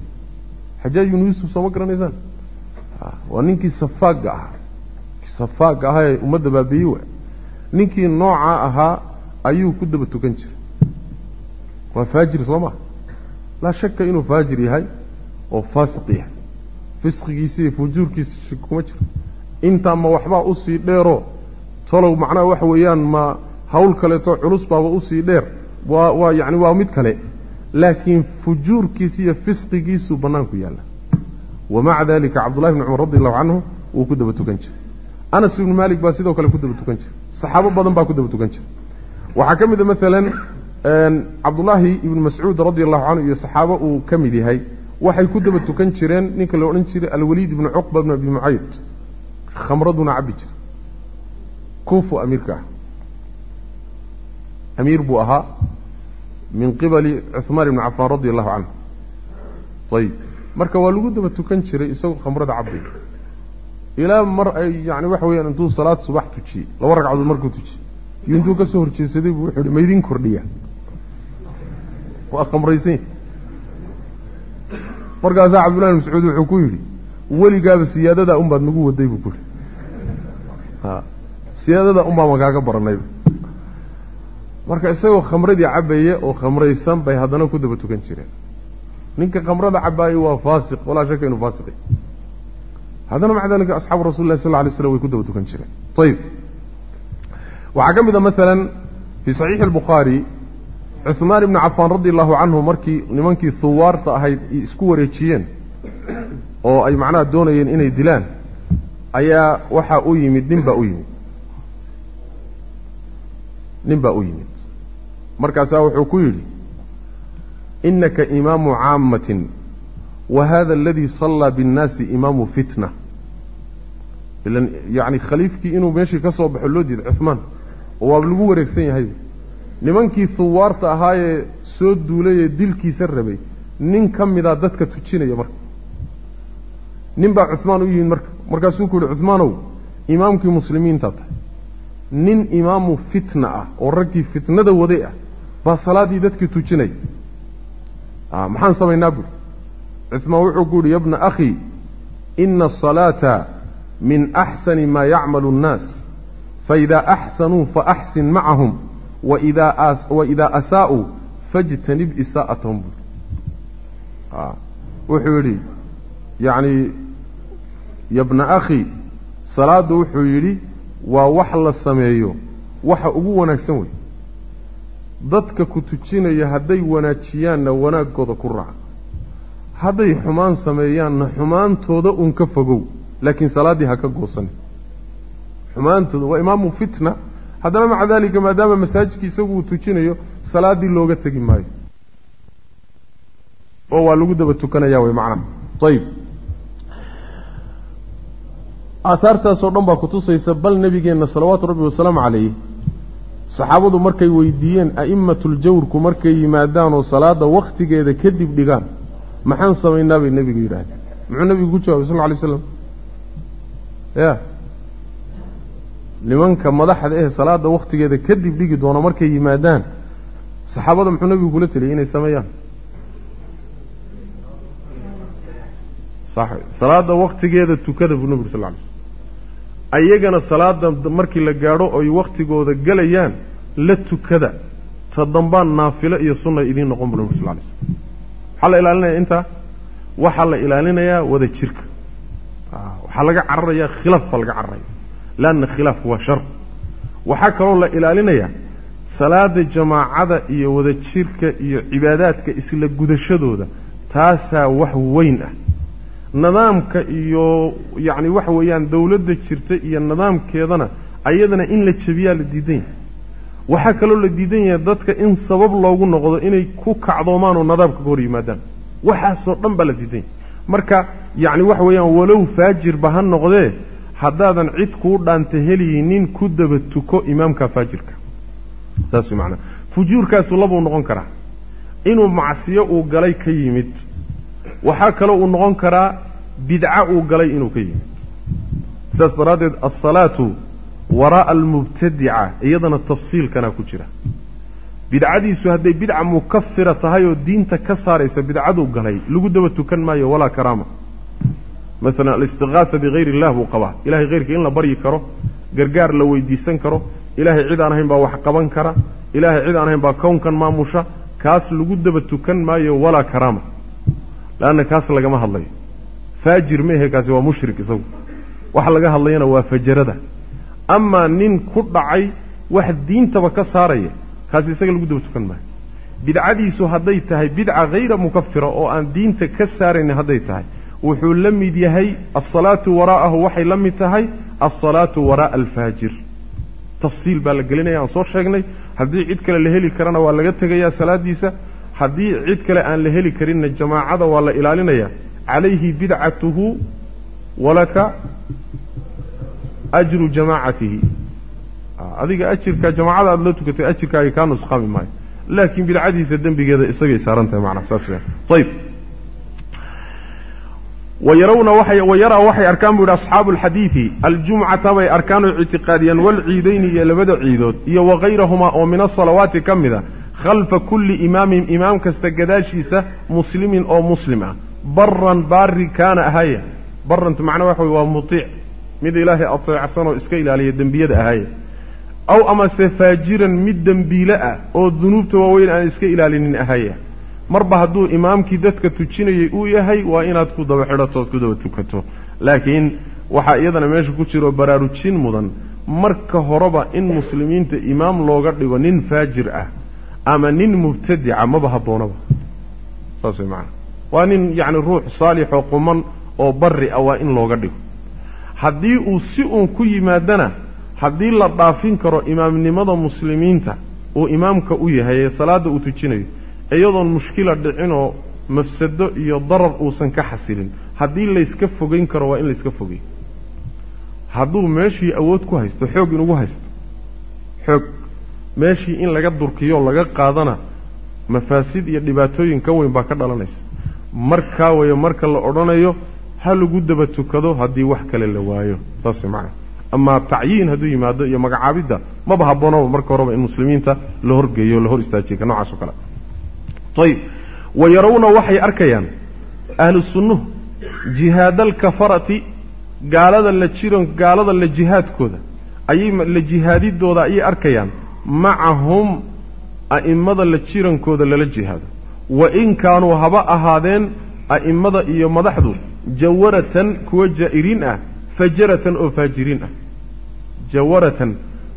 Xajaaj ibnu yuusuf soo ma garanaysaan? Waa ninkii safaagga ahaa. Safaagga ahaa ee ummadda baabiiyey wa ninkii noocaa ahaa ayuu ku daba tukan jiray. Waa faajir soo maa laa shaka inuu faajir yahay oo faasiq yahay. Fisqigiisa iyo fujuurkiisa kuma jiro. Intaa ma waxbaa u sii dheeroo tolow macnaha waxa weeyaan ma hawl kaleeto culus baaba u sii dheer waa waa yacni waa mid kale. Laakiin fujuurkiisa iyo fisqigiisuu bannaanku yaalla. Wamaca dalika cabdullahi bni cumar radi allahu canhu wuu ku daba tukan jiray. Anas ibnu maalik baa sidoo kale ku daba tukan jiray. Saxaabo badan baa ku daba tukan jiray. Waxaa ka mid a maalan cabdullaahi ibnu mascuud radi allahu canhu iyo saxaabo uu ka mid yahay. Waxay ku daba tukan jireen ninka la odhan jiray alwaliid ibnu cuqba bn abi mucayd. Khamraduna cabbi jira kuufu amiirka ah. Amiir buu ahaa min qibali cuhmaan ibni cafaan radi allahu canhu ayib marka waa lagu daba tukan jiray isagoo khamrada cabbi ilaa mar ay yani waxa weyaan intuu salaad subax tujiyey laba ragcadood markuu tujiyey iyo intuu ka soo horjeedsaday buu wuxuu hi maydin kordhiya. Waa khamraysanya markaasaa cabdullahi bin mascuud wuxuu ku yidhi weligaaba siyaadadaa unbaad nagu waday buu ku yihi a siyaadadaa unbaa makaaga baranayba marka isagoo khamradii cabaya oo khamraysan bay haddana ku daba tukan jireen. Ninka khamrada cabaayey waa faasiq walaa shaka inuu faasiqi haddana maca dalika asxaabu rasuli lah sal lla alay slam way ku daba tukan jireen. Ayib waxaa ka mid a maalan fii saxiixi albukhaari cuhmaan ibni cafaan radi allahu canhu markii nimankii huwaarta ahayd isku wareejiyeen oo ay macnaha doonayeen inay dilaan ayaa waxaa u yimid nin baa u yimid. Nin baa u yimid markaasaa wuxuu ku yidhi inaka imaamu caamatin wa hada aladii sallaa biاnnaasi imaamu fitna. Ilan yani khaliifkii inuu meeshii ka soo baxo loo diiday cuhmaan oo waaba lagu wareegsan yahay. Nimankii huwaarta ahaayee soo duulayee dilkiisa rabay nin ka midaa dadka tujinaya marka. Nin baa cuhmaan u yimid marka markaasuu ku yihi cuhmaanow imaamkii muslimiintaa tahay. Nin imaamu fitna ah oo raggii fitnada waday ah baa salaaddii dadkii tujinaya maxaan samaynaa buuri cuhmaan wuxuu ku yihi yabna akhii ina asalaata min axsani maa yacmalu annaas faidaa axsanuu faaxsin macahum waidaa asaa'uu fajtanib isaa'atahum buuri wuxuu yidhi yacni yabna akhi salaaddu wuxuu yidhi waa wax la sameeyo waxa ugu wanaagsan wey dadka ku tujinaya hadday wanaajiyaanna wanaaggooda ku raaca hadday xumaan sameeyaanna xumaantooda uun ka fogow laakiin salaaddii ha ka goosanin xumaantooda waa imaamu fitna. Haddana maca daalika maadaama masaajidkii isagu uu tujinayo salaaddii looga tegi maayo. Oo waa lagu daba tukanaya way macnaha. Ayib aahaartaasoo dhan baa kutusaysa bal nebigeenna salawaatu rabbi wasalaamu calayh saxaabadu markay weydiiyeen a'imatuljawrku markay yimaadaan oo salaadda wakhtigeeda kadib dhigaan maxaan samaynaa bay nebigu yidhaahdeen. Muxuu nebigu ku jawabay sal lla alay slam ya. Nimanka madaxda eh salaadda wakhtigeeda kadib dhigi doono markay yimaadaan saxaabada muxuu nebigu kula teliyay inay sameeyaan? Salaadda waktigeeda tukada buu nebigu sal lla alay slm ayagana salaada markii la gaadho oy wakhtigooda gelayaan la tukada. Ta dambaan naafilo iyo sunna idiin noqon bu nabig sal lay slm waxaa la ilaalinayaa intaa waxaa la ilaalinayaa wada jirka. Waxaa laga cararayaa khilaaf baa laga cararaya. Leanna khilaafku waa shar. Waxaa kaloo la ilaalinayaa salaada jamaacada iyo wada jirka iyo cibaadaadka isla gudashadooda taasaa wax weyn ah nidaamka iyo yacni waxa weeyaan dawladda jirta iyo nidaamkeedana ayadana in la jebiyaa la diidan yahay waxaa kaloo la diidan yahay dadka in sabab loogu noqdo inay ku kacdoomaan oo nidaamka ka hor yimaadaan. Waxaasoo dhan baa la diidan yahay marka yacni waxa weeyaan walow faajirba ha noqdee haddaadan cid kuu dhaanta helaynin ku daba tuko imaamka faajirka. Saas way macnaa. Fujuurkaasu labuu noqon karaa. Inuu macsiyo uu galay ka yimid. Waxaa kaloo uu noqon karaa bidca uu galay inuu ka yimid. Sidaas daraaddeed alsalaatu waraa'a almubtadica iyadana tafsiilkanaa ku jira. Bidcadiisu hadday bidca mukafira tahay oo diinta ka saaraysa bidcaduu galay lagu daba tukan maayo walaa karaama. Maalan alistiqaasa bikayr illah buu qabaa. Ilahay hayrka in la baryi karo gargaar la weydiisan karo ilaahay cid aan ahayn baa wax qaban kara ilaahay cid aan ahayn baa kownkan maamusha kaas lagu daba tukan maayo walaa karaama. Leanna kaas lagama hadlayo faajir meehe kaasi waa mushrik isagu. Waxa laga hadlayana waa fajarada. Amaa nin ku dhacay wax diintaba ka saaraya kaasi isaga lagu daba tukan maayo bidcadiisu hadday tahay bidca hayra mukafira oo aan diinta ka saaraynin hadday tahay. Wuxuu la mid yahay alsalaatu waraa'ahu waxay la mid tahay alsalaatu waraa'a alfaajir. Tafsiil baa la gelinaya aan soo sheegnay. Haddii cid kale la heli karana waa laga tegayaa salaadiisa haddii cid kale aan la heli karinna jamaacada waa la ilaalinayaa calayhi bidcatuhu walaka ajru jamaacatihi adiga ajirka jamaacada aada la tukatay ajirkaaga kaa nusqaami maayo laakiin bidcadiisa dembigeeda isagay saaran tahay macnaa saas weyaan ayib wayarawna waxay wayaraa waxay arkaan buu yidhi asxaabu alxadiidi aljumcata bay arkaan oo ictiqaadiyaan walciidayni iyo labada ciidood iyo wakayrahumaa oo min asalawaati ka mid a khalfa kulli imaamin imaam kasta gadaashiisa muslimin oo muslim ah baran baari kaana ahaya baranta macnaa waxa wey waa mutiic. Mid ilaahay ateecsan oo iska ilaaliya dembiyada ahaya aw amase faajiran mid dembiile ah oo dunuubta waaweyn aan iska ilaalinin ahaya marba hadduu imaamkii dadka tujinayay uu yahay waa inaad ku daba xidhato ood ku daba tukato. Laakiin waxaa iyadana meesha ku jiro baraarujin mudan. Marka horeba in muslimiinta imaam looga dhigo nin faajir ah ama nin mubtadica maba habboonaba saas way macana waa nin yacni ruux saalixoo quman oo barri ah waa in looga dhigo. Haddii uu si uun ku yimaadana haddii la dhaafin karo imaamnimada muslimiinta uu imaamka u yahay ee salaadda uu tujinayo iyadoon mushkila dhicinoo mafsado iyo darar uusan ka xasilin haddii layska fogayn karo waa in layska fogay hadduu meeshii awood ku haysto xoog inugu haysto. Xoog. Meeshii in laga durkiyo laga qaadana mafaasid iyo dhibaatooyin ka weyn baa ka dhalanaysa markaa weeye marka la odhanayo ha lagu daba tukado haddii wax kale la waayo. Saas macana amaa tacyiin hadduu yimaado iyo magacaabidda maba habboonaba marka horeba in muslimiinta la horgeeyo la hor istaajiyo ka noocaas oo kale. Ayib wa yarawna waxay arkayaan ahlu sunnuhu jihaadalkafarati gaalada la jiran gaalada la jihaadkooda. Ayay la jihaadidooda ayay arkayaan macahum a'immada la jirankooda lala jihaado wa in kaanuu haba ahaadeen a'immada iyo madaxdu jawaratan kuwa jaa'iriin ah fajaratan oo faajiriin ah. Jawaratan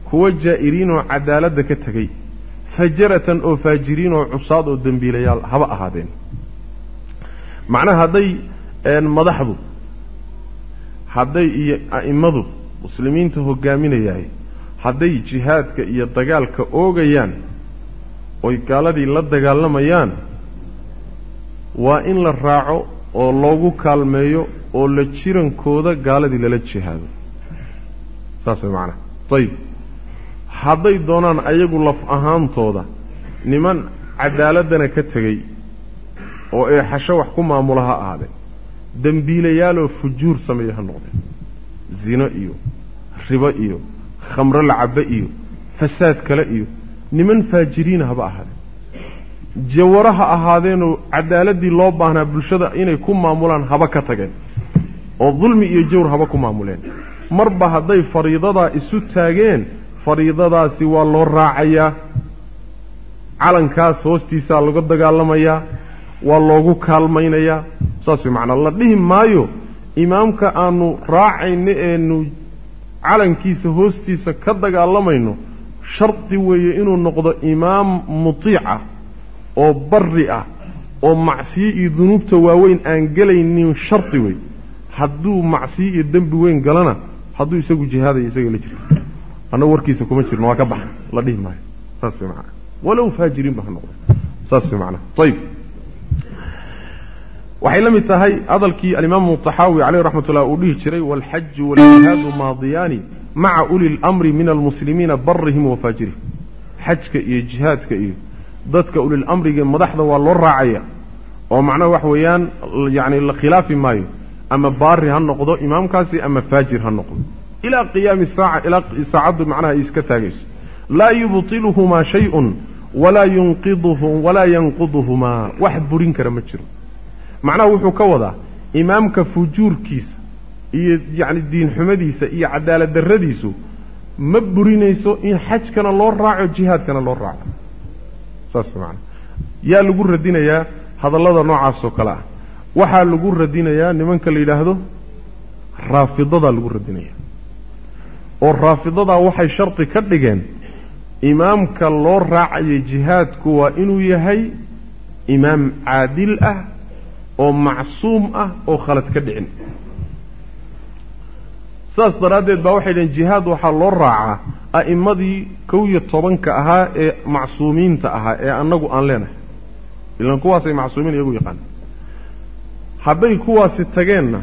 kuwa jaa'iriin oo cadaaladda ka tegey fajaratan oo faajiriin oo cusaad oo dembiilayaal haba ahaadeen. Macnaha hadday madaxdu hadday iyo a'immadu muslimiinta hogaaminayahay hadday jihaadka iyo dagaalka oogayaan oy gaaladii la dagaalamayaan waa in la raaco oo loogu kaalmeeyo oo la jirankooda gaaladii lala jihaado. Saas way macanaha ayib hadday doonaan ayagu laf ahaantooda niman cadaaladdana ka tegey oo eexasho wax ku maamula ha ahaadeen dembiilayaaloo fujuur sameeya ha noqdeen. Zino iyo ribo iyo khamro lacabbe iyo fasaad kale iyo niman faajiriina haba ahaadeen jawaro ha ahaadeenoo cadaaladdii loo baahnaa bulshada inay ku maamulaan haba ka tageen oo dulmi iyo jawr haba ku maamuleen. Marba hadday fariidadaa isu taageen fariidadaasi waa loo raacayaa. Calankaas hoostiisaa laga dagaalamayaa waa loogu kaalmaynayaa. Saas way macnaa la dhihi maayo imaamka aanu raacayno eenu calankiisa hoostiisa ka dagaalamayno shardi weeye inuu noqdo imaam mutiic ah oo barri ah oo macsiyo iyo dunuubta waaweyn aan gelaynin shardi wey hadduu macsiyo iyo dembi weyn galana hadduu isagu jihaadaya isaga la jirta. Annagu warkiisa kuma jirno waa ka baxa. La dhihi maayo. Saas way macnaa walow faajiriinba ha noqdo saas way ayib waxay la mid tahay hadalkii alimaamu taxaawi caleyh raxmat ullah uu dhihi jiray waalxaju waaljihaadu maadiyaani maca uli lamri min almuslimiina barihim wa faajirihim. Xajka iyo jihaadka iyo dadka ulilamriga madaxda waa loo raacaya oo macnaha waxa weeyaan yani la khilaafi maayo ama baari ha noqdo imaamkaasi ama faajir ha noqdo. Ilaa qiyaami saaca ilaa saacaddu macnaha ay iska taagayso. Laa yubtiluhumaa shayun walaa yunqiduhu walaa yanquduhumaa. Wax burin kara ma jiro. Macnaha wuxuu ka wadaa imaamka fujuurkiisa iyo yacni diinxumadiisa iyo cadaalad darradiisu ma burinayso in xajkana loo raaco jihaadkana loo raaco saas macana yaa lagu radinayaa hadallada noocaas oo kale ah. Waxaa lagu radinayaa nimanka la yidhaahdo raafidadaa lagu radinaya. Oo raafidadaa waxay shardi ka dhigeen imaamka loo raacaya jihaadku waa inuu yahay imaam caadil ah oo macsuum ah oo khalad ka dhicin saas daraaddeed baa waxay dhaheen jihaad waxaa loo raacaa a'immadii kow iyo tobanka ahaa ee macsuumiinta ahaa ee annagu aan leenahay. Ilaan kuwaasay macsuumiin iyagu yaqaan. Hadday kuwaasi tageenna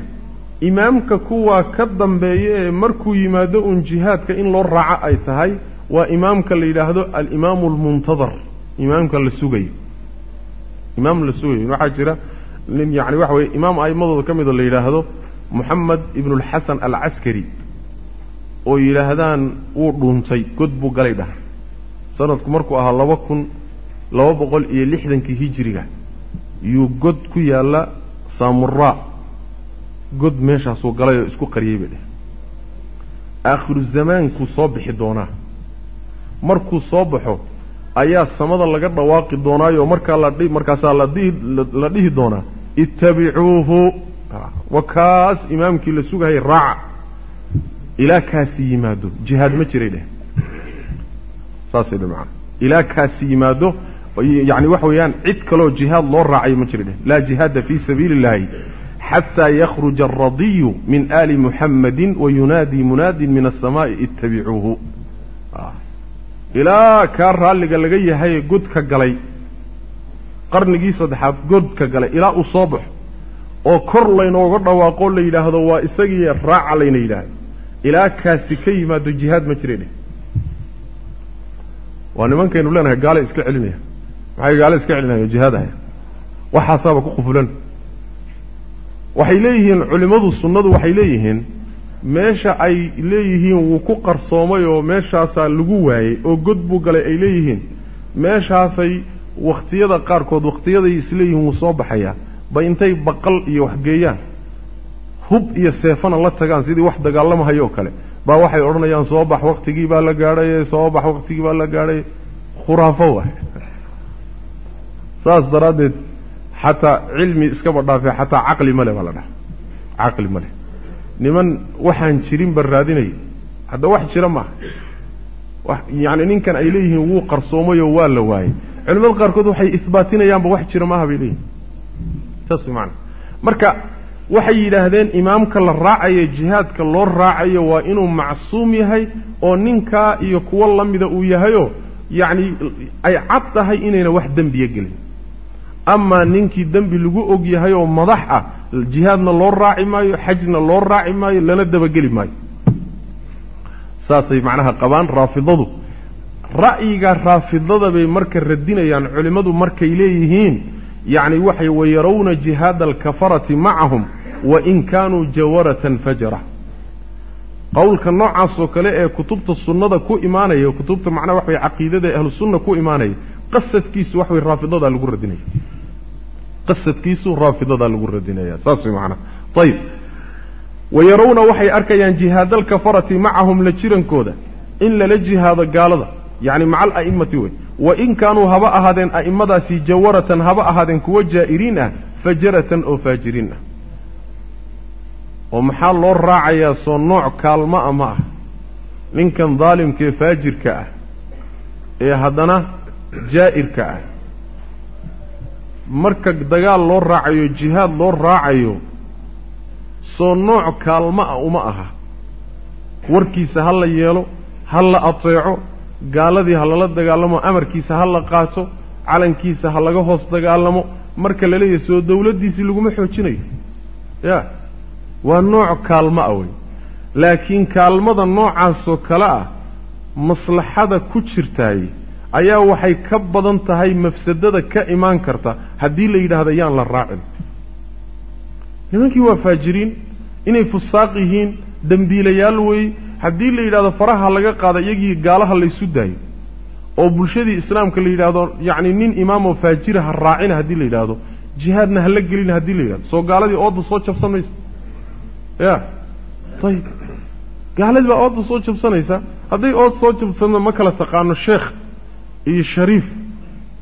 imaamka kuwaa ka dambeeya ee markuu yimaado uun jihaadka in loo raaco ay tahay waa imaamka la yidhaahdo alimaamu almuntadar imaamka la sugayo. Imaam la sugayo. Waxaa jira nin yacni waxa weye imaam a'immadooda ka midoo la yidhaahdo moxamed ibnulxasan alcaskari oo yidhaahdaan wuu dhuuntay god buu galay dhah sanadku markuu ahaa laba kun laba boqol iyo lixdankii hijiriga yuu god ku yaalla saamuraa god meeshaasuu galay oo isku qariyey bay dheh aakhiru zamaankuu soo bixi doonaa. Markuu soo baxo ayaa samada laga dhawaaqi doonaayo markaa la markaasaa ladhihi la dhihi doonaa ittabicuuhu wa kaas imaamkii la sugahayay raaca. Ilaa kaasi yimaado jihaad ma jiray dheh. Saasay dhe macanaa ilaa kaasi yimaado yacni waxa weeyaan cid kaloo jihaad loo raacayo ma jiray dheh. Laa jihaada fii sabiili illahi xataa yakhruja alradiyu min aali muxammadin wayunaadii munaadin min asamaai ittabicuuhu ilaa kaa raalliga laga yahay godka galay. Qarnigii saddexaad godka galay. Ilaa uu soo baxo oo kor laynooga dhawaaqoo la yidhaahdo waa isagii raaca layna yidhaahdo ilaa kaasi ka yimaado jihaad ma jiray dheh. Waa nimankaynu leenahay gaale iska celinaya. Maxay gaale iska celinayo jihaadahaya waxaasaaba ku qufulan. Waxay leeyihiin culimmadu sunnadu waxay leeyihiin meesha ay leeyihiin wuu ku qarsoomay oo meeshaasaa lagu waayey oo god buu galay ay leeyihiin. Meeshaasay wakhtiyada qaarkood wakhtiyaday isleeyihiin wuu soo baxayaa ba intay baqal iyo waxgeeyaan hub iyo seefana la tagaan sidii wax dagaalamahayo oo kale. Baa waxay odhanayaan soo bax waktigii baa la gaadhay soo bax waktigii baa la gaadhay. Khuraafo waay. Saas daraaddeed xataa cilmi iskaba dhaafee xataa caqli male baa la dhaha caqli male niman waxaan jirinba raadinaya hadda wax jira maaha wa yacni ninkan ay leeyihiin wuu qarsoomayoo waa la waayey culimada qaarkood waxay ihbaatinayaanba wax jira maaha bay leeyihiin saas maana marka waxay yidhaahdeen imaamka la raacayo jihaadka loo raacayo waa inuu macsuum yahay oo ninkaa iyo kuwo lamida uu yahayoo yacni ay cad tahay inayna wax dembiya gelin. Amaa ninkii dembi lagu og yahay oo madax ah jihaadna loo raaci maayo xajna loo raaci maayo lana dabageli maayo. Saasay macnaha qabaan raafidadu. Ra'yiga raafidada bay marka radinayaan culimmadu markay leeyihiin yacni waxay wayarawna jihaada alkafarati macahum wain kaanuu jawaratan fajara. Qowlka noocaasoo kale ee kutubta sunnada ku imaanaya kutubta macnaha wax way caqiidada ahlu sunna ku imaanaya qasadkiisu wax way raafidadaa lagu radinaya. Qasadkiisu raafidadaa lagu radinaya saas way macnaha. Ayib wa yarawna waxay arkayaan jihaadalkafarati macahum la jirankooda in lala jihaado gaalada yacni maca ala'immati wey. Wa in kaanuu haba ahaadeen a'immadaasi jawaratan haba ahaadeen kuwa jaa'iriin ah fajaratan oo faajiriin ah. Oo maxaa loo raacayaa soo nooc kaalma a ma ah? Ninkan daalimkaee faajirka ah ee haddana jaa'irka ah. Marka dagaal loo raacayo jihaad loo raacayo soo nooc kaalma ah uma aha. Warkiisa ha la yeelo ha la ateeco gaaladii ha lala dagaalamo amarkiisa ha la qaato calankiisa ha laga hoos dagaalamo marka la leeyahay soo dawladdiisii laguma xoojinayo. Ya waa nooc kaalmo ah wey. Laakiin kaalmada noocaasoo kale ah maslaxada ku jirtaay ayaa waxay ka badan tahay mafsadada ka imaan karta haddii la yidhaahdo yaan la raacin. Nimankii waa faajiriin inay fusaaq yihiin dembiilayaal weeye haddii la yidhahdo faraha laga qaada iyagii gaalaha laysu daayo oo bulshadii islaamka la yidhaahdo yacni nin imaamoo faajira ha raacina haddii la yidhaahdo jihaadna hala gelina haddii la yidhahdo soo gaaladii oodda soo jabsan mayso ya ayib gaaladii baa oodda soo jabsanaysa. Hadday ood soo jabsanna ma kala taqaano sheekh iyo shariif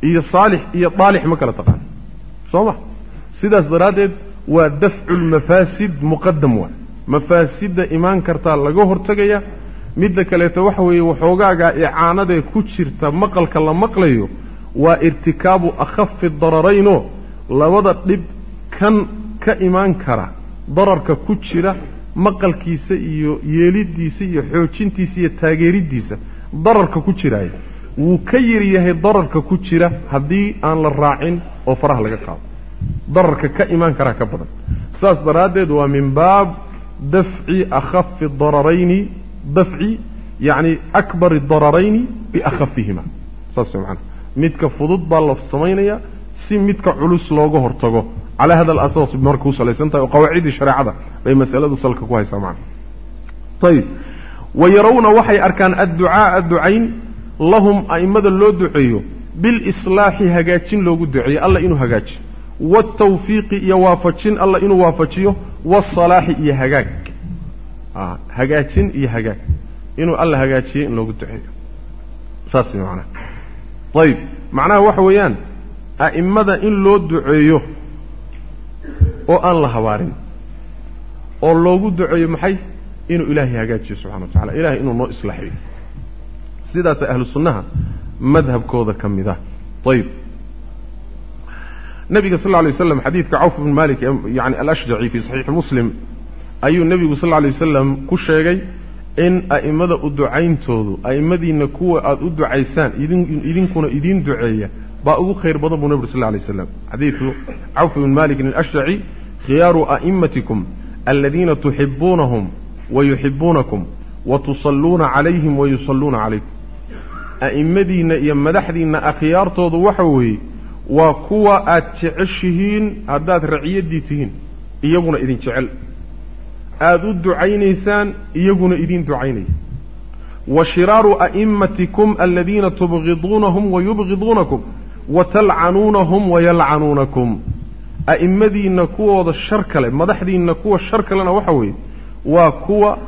iyo saalix iyo daalix ma kala taqaano. Soo ma? Sidaas daraaddeed waa dafcu lmafaasid muqadam waa mafaasidda imaan kartaa laga hortegaya midda kaleeto waxa weeye waxoogaagaa icaanadee ku jirta maqalka la maqlayo waa irtikaabu akhafi dararaynoo labada dhib kan ka imaan kara dararka ku jira maqalkiisa iyo yeeliddiisa iyo xoojintiisa iyo taageeriddiisa dararka ku jiraaya wuu ka yaryahay dararka ku jira haddii aan la raacin oo faraha laga qaado. Dararka ka imaan karaa ka badan. Saas daraaddeed waa min baab dafci akhafi dararayni dafci yacni akbari dararayni biakhafihima saas way macana midka fudud baa la samaynaya si midka culus looga hortago calaa hada alasaas marka ku salaysan tahay oo qawaaciddii shareecada bay masaladu salka ku haysaa macana ayib wa yarawna waxay arkaan adducaaa ducayn lahum a'immada loo duceeyo bilislaaxi hagaajin loogu duceeyo alla inuu hagaajiyo waaltawfiiqi iyo waafajin alla inuu waafajiyo waasalaaxi iyo hagaag hagaajin iyo hagaag inuu alla hagaajiyo in loogu duceeyo saas macnaha ayib macnaha waxa weeyaan a'immada in loo duceeyo oo aan la habaarin oo loogu duceeyo maxay inuu ilaahay hagaajiyo subxana wa tacala ilahay inuu noo islaaxiyo sidaasa ahlu sunnaha madhabkooda ka mid ah ayib nabiga sal alay waslam xadiidka cawf bn malik yani alashjaci fii saxiixi muslim ayuu nebigu sal alay wasalam ku sheegay in a'immada u ducayntoodu a'immadiinna kuwa aada u ducaysaan idin idinkuna idiin duceeya baa ugu khayr badan buu nebigu sal lla alay waslam xadiidu cawf bn malikin alashjaci khiyaaru a'immatikum aladiina tuxibuunahum wa yuxibuunakum wa tusalluuna calayhim wa yusalluuna calaykum. A'immadiinna iyo madaxdiinna akhyaartoodu waxa weeye waa kuwa aad jeceshihiin haddaad raciyaddii tihiin iyaguna idin jecel. Aada u ducaynaysaan iyaguna idin ducaynaya. Wa shiraaru a'immatikum aladiina tubgiduunahum wa yubgiduunakum wa talcanuunahum wa yalcanuunakum a'immadiinna kuwooda shar kale madaxdiinna kuwa shar kalena waxa weeye waa kuwa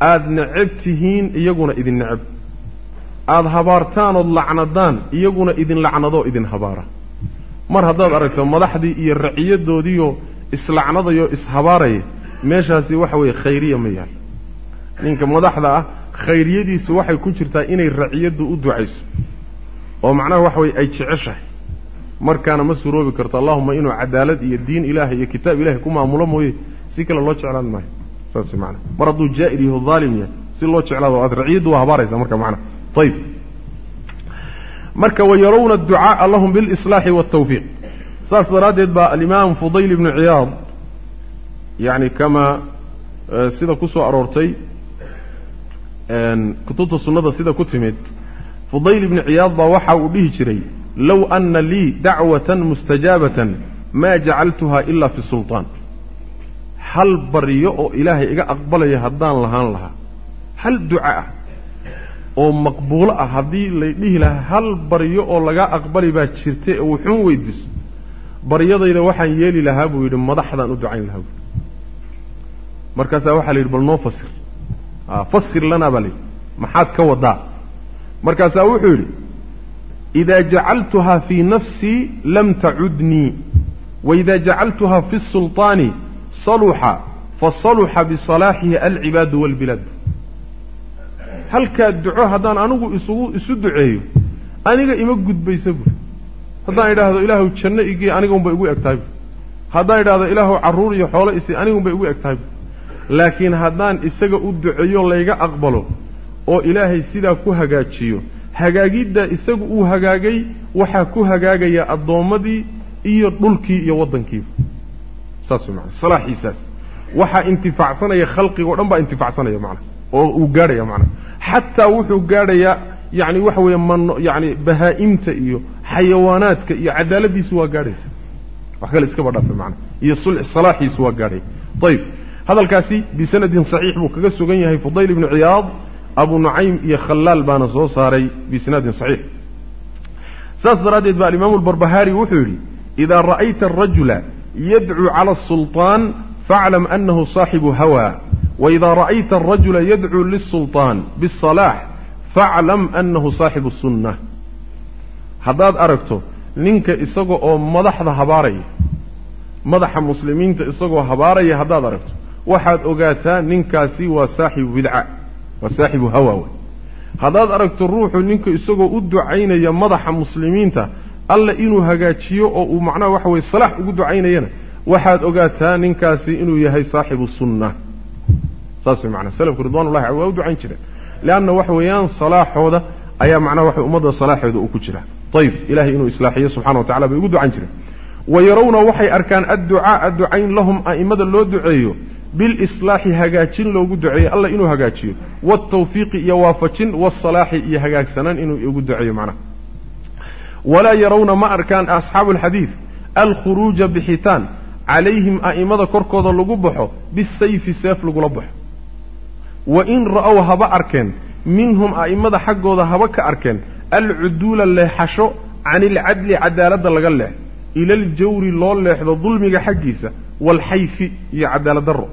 aada necab tihiin iyaguna idin necab aada habaartaan ood lacnadaan iyaguna idin lacnadoo idin habaara mar haddaad aragto madaxdii iyo raciyaddoodiioo islacnadayoo ishabaaraya meeshaasi waxa weeye khayriya ma yaal ninka madaxda ah khayriyadiisu waxay ku jirtaa inay raciyaddu u ducayso. Oo macnaha waxa weye ay jeceshahay. Markaana ma suroobi karto allahuma inuu cadaalad iyo diin ilaahay iyo kitaab ilahay ku maamulo mooye si kale loo jeclaan maayo. Saas maana mar hadduu jaa'ir yaho dhaalim yahay si loo jeclaado aad raciyaddu waa habaaraysa marka macnaha. Ayib marka wayarawna adducaaa lahum bilislaaxi waltawfiiq saas daraaddeed baa alimaam fudayl ibnu ciyaad yani kama sida ku soo aroortay kutubta sunnada sida ku timid fudayl ibnu ciyaad baa waxa uu dhihi jiray low ana lii dacwatan mustajaabatan maa jacaltuha ila fi sulطaan hal baryo oo ilaahay iga aqbalaya haddaan lahaan lahaa. Hal duca ah oo maqbuulo ah haddii lay dhihi lahaa hal baryo oo lagaa aqbali baa jirta ee wuxuun weydiiso baryadayda waxaan yeeli lahaa buu yidhi madaxdaan u ducayn lahaa buui markaasaa waxaa la yidhi bal noo fasir. Fasir lanaa baa la yidhi. Maxaad ka wadaa. Markaasaa wuxuu yidhi idaa jacaltuhaa fii nafsii lam tacudnii waida jacaltuhaa fi sulطaani saluxa fasaluxa bisalaaxihi alcibaadu wاlbilaad halkaa duco haddaan anigu isugu isu duceeyo aniga ima gudbaysa buuri haddaan idhaahdo ilaahu janno igii aniga unbay igu eg tahay haddaan idhaahdo ilaahu carruur iyo xoolo isi aniga unbay igu eg tahay laakiin haddaan isaga u duceeyo layga aqbalo oo ilaahay sidaa ku hagaajiyo hagaagidda isagu uu hagaagay waxaa ku hagaagaya addoommadii iyo dhulkii iyo waddankiiba saas way maanaa salaaxiisaas. Waxaa intifaacsanaya khalqigao dhan baa intifaacsanaya macnaa oo uu gaadhaya macnaa xataa wuxuu gaadhayaa yacni waxa weeye man yacni bahaa'imta iyo xayawaanaadka iyo cadaaladdiisu waa gaadhaysa. Wax kale iskaba dhaafe macnaa iyo salaaxiisu waa gaadhaya ayib hadalkaasi bisanadin saxiix buu kaga sugan yahay fudayl ibnu ciyaad abu nucaym iyo khallaal baana soo saaray biisnaadin saxiix. Saas daraaddeed ba alimaamu albarbahaari wuxuu yidhi idaa ra'ayta arajula yadcuu cala asulطaan faaclam anahu saaxibu hawa waidaa ra'ayta arajula yadcuu liلsulطaan biالصalaax faaclam anahu saaxibu sunna haddaad aragto ninka isaga oo madaxda habaaraya madaxa muslimiinta isagoo habaaraya haddaad aragto waxaad ogaataa ninkaasi waa saaxibu bidca waa saaxibu hawa wey haddaad aragto ruuxu ninka isagoo u ducaynaya madaxa muslimiinta alla inuu hagaajiyo oo uu macnaha waxa weye salaax ugu ducaynayana waxaad ogaataa ninkaasi inuu yahay saaxibu sunna saas way macnaa salafku ridwanullahi aley waa u ducayn jireen. Leanna waxa weeyaan salaaxooda ayaa macnaha waxa ummadda salaaxeeda uu ku jira. Ayib ilahay inuu islaaxiyo subxana wa tacala bay ugu ducayn jireen. Wa yarawna waxay arkaan adducaaa ducayn lahum a'immada loo duceeyo bilislaaxi hagaajin loogu duceeyo alla inuu hagaajiyo. Waaltawfiiqi iyo waafajin waasalaaxi iyo hagaagsanaan inuu ugu duceeyo macnaha walaa yarawna ma arkaan asxaabu alxadiid alkhuruuja bixitaan calayhim a'immada korkooda lagu baxo bisayfi seef lagula baxo wa in ra'ow haba arkeen minhum a'immada xaggooda haba ka arkeen alcuduula leexasho can ilcadli cadaaladda laga leex. Ila aljawri loo leexdo dulmiga xaggiisa waalxayfi iyo cadaalad darro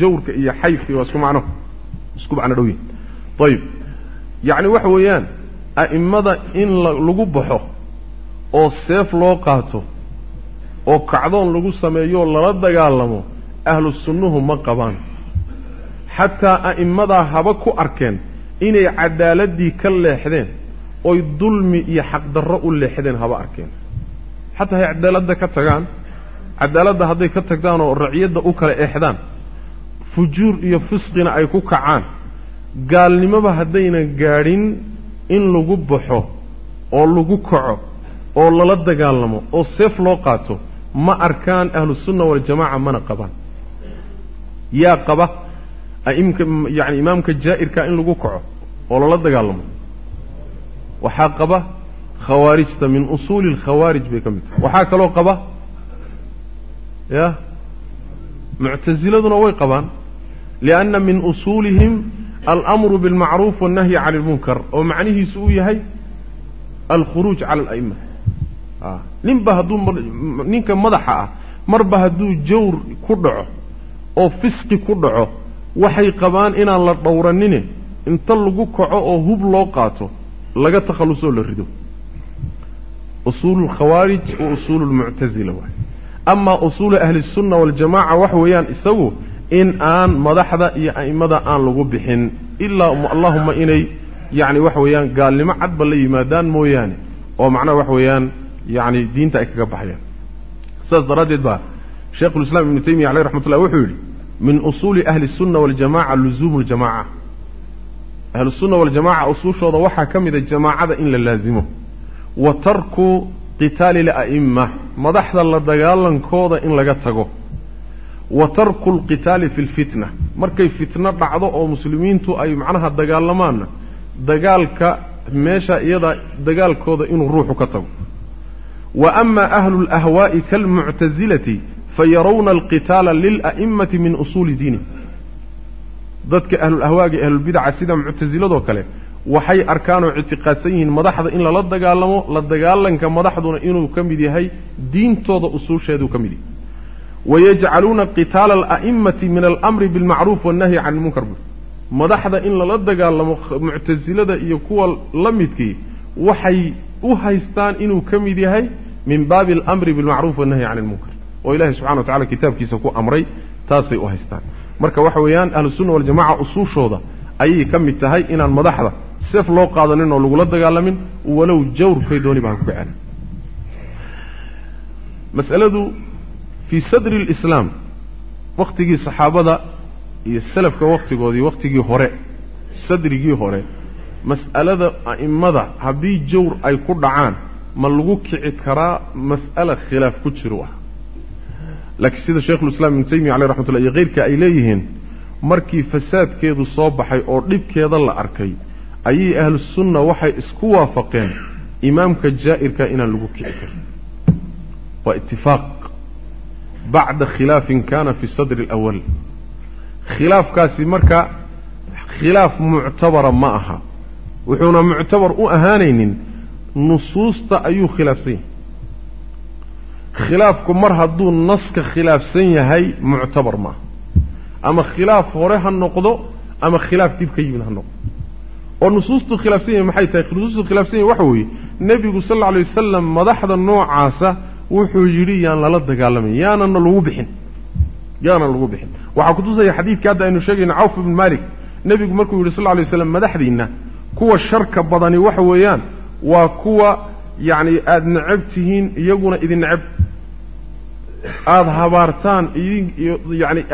jawrka iyo xayfki waa isku macno isku macno dhow ayib yacni waxa weeyaan a'immada in lagu baxo oo seef loo qaato oo kacdoon lagu sameeyo oo lala dagaalamo ahlu sunnuhu ma qabaan xataa a'immadaa haba ku arkeen inay cadaaladdii ka leexdeen oy dulmi iyo xaqdarro u leexdeen haba arkeen. Xataa hay cadaaladda ka tagaan cadaaladda hadday ka tagtaan oo raciyadda u kala eexdaan fujuur iyo fisqina ay ku kacaan. Gaalnimoba haddaynan gaadhin in lagu baxo oo lagu kaco oo lala dagaalamo oo seef loo qaato ma arkaan ahlusunna waljamaca mana qabaan. Yaa qaba aimka yani imaamka jaa'irka in lagu kaco oo lala dagaalamo. Waxaa qaba khawaarijta min usuuli alkhawaarij bay ka mid tahay. Waxaa kaloo qaba ya muctasiladuna way qabaan lianna min usuulihim alamru bilmacruuf wannahyi cani ilmunkar oo macnihiisu uu yahay alkhuruuj cala ala'ima ninba hadduu ninka madaxa ah marba hadduu jawr ku dhaco oo fisqi ku dhaco waxay qabaan inaan la dhowranine. Inta lagu kaco oo hub loo qaato laga takhallusoo la rido. Usuulu lkhawaarij wa usuulu lmuctasila waay. Amaa usuulu ahli sunna waljamaca waxa weeyaan isagu in aan madaxda iyo a'immada aan lagu bixin. Ilaa allahuma inay yacni waxa weeyaan gaalnimo cadba la yimaadaan mooyaane oo macnaha waxa weeyaan yacni diinta ay kaga baxayaan. Sidaas daraaddeed baa sheikhulislaam ibnu taymiya aleyh raxmat ullah wuxuu yidhi min usuuli ahli الsunna waاljamaca luzuumu اljamaca ahlusunna waljamaca usuushooda waxaa ka mida jamaacada in la laazimo wa tarku qitaali اla'ima madaxda la dagaalankooda in laga tago wa tarku اlqitaali fi اlfitna markay fitno dhacdo oo muslimiintu ay macnaha dagaalamaanna dagaalka meesha iyada dagaalkooda inuu ruuxu ka tago wa ama ahlu اlahwaa'i kaalmuctasilati fayarawna alqitaala lila'imati min usuuli diini. Dadka ahlulahwaaga ahlulbidaca sida muctasiladoo kale waxay arkaanoo ictiqaadsan yihiin madaxda in lala dagaalamo la dagaalanka madaxduna inuu ka mid yahay diintooda usuusheeduu ka mid yahay wayajcaluuna qitaala ala'imati min alamri bilmacruuf wannahyi can ilmunkar. Bu madaxda in lala dagaalamo muctasilada iyo kuwa la midkii waxay u haystaan inuu ka mid yahay min baabi alamri bilmacruuf wannahyi can ilmunkar oo ilahay subxana wa tacala kitaabkiisa ku amray taasay u haystaan. Marka waxa weeyaan ahlusunna waljamaca usuushooda ayay ka mid tahay inaan madaxda seef loo qaadanin oo lagula dagaalamin walow jawrkay dooniba ha ku kaceen mas'aladu fii sadri lislaam wakhtigii saxaabada iyo salafka wakhtigoodii wakhtigii hore sadrigii hore mas'alada a'immada haddii jawr ay ku dhacaan ma lagu kici karaa mas'ala khilaaf ku jiro ah laakiin sida sheikhulislaam ibnu taymiya caleyh raxmatullah iyo keyrka ay leeyihiin markii fasaadkeedu soo baxay oo dhibkeeda la arkay ayay ahlusunna waxay isku waafaqeen imaamka jaa'irka inaan lagu kici karin. Waa itifaaq bacda khilaafin kana fi sadri alawal khilaafkaasi marka khilaaf muctabara ma aha. Wuxuuna muctabar u ahaanaynin nusuusta ayuu khilaafsan yahay khilaafku mar hadduu naska khilaafsan yahay muctabar maaha. Ama khilaaf hore ha noqdo ama khilaaf dib ka yimid ha noqdo. Oo nusuustuu khilaafsan yahay maxay tahay? Nusuustuu khilaafsan yahay waxa weeye nebigu sal alla alay wasalam madaxda noocaasa wuxuu yidhi yaan lala dagaalamayn yaanana lagu bixin yaanan lagu bixin. Waxaa kutusaya xadiidkii hadda aynu sheegayno cawf ibn malik nebigu markuu yidhi sal lla alay waslam madaxdiinna kuwa sharka badani waxa weeyaan waa kuwa yacni aada necab tihiin iyaguna idin necab aada habaartaan idin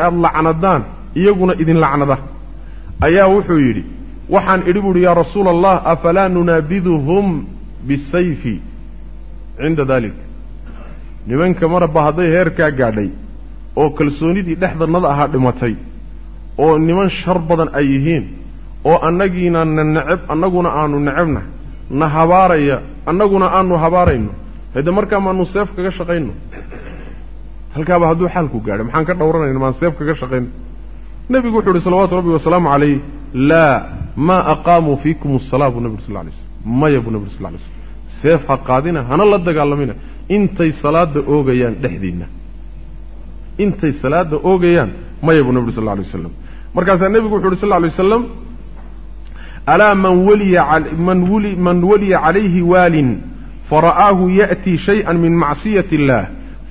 aada lacnadaan iyaguna idin lacnada. Ayaa wuxuu yidhi waxaan idhi buuhi yaa rasuula allah afalaa nunaabiduhum bisayfi? Cinda dalik. Nimanka maraba hadday heerkaa gaadhay oo kalsoonidii dhexdannada ahaa dhimatay oo niman shar badan ay yihiin oo annagiina na neceb annaguna aanu necebna na habaaraya annaguna aanu habaarayno hade markaa maanu seef kaga shaqayno halkaaba hadduu xaalku gaadhay maxaan ka dhowranayna maan seef kaga shaqayno nebigu wuxuu uhi salawaatu rabbi wasalaamu calayh laa maa aqaamuu fiikum asalaa buu nebigu sal lay slm maya buu nebigu sal lay slm seef ha qaadina hana la dagaalamina. Intay salaada oogayaan dhexdiinna. Intay salaada oogayaan maya buu nebi uri sal lla alay waslam markaasaa nebigu wuxu uhi sal alay wasalam alaa man waliya man wuli man waliya calayhi waalin fara'aahu ya'tii shayئa min macsiyati اllah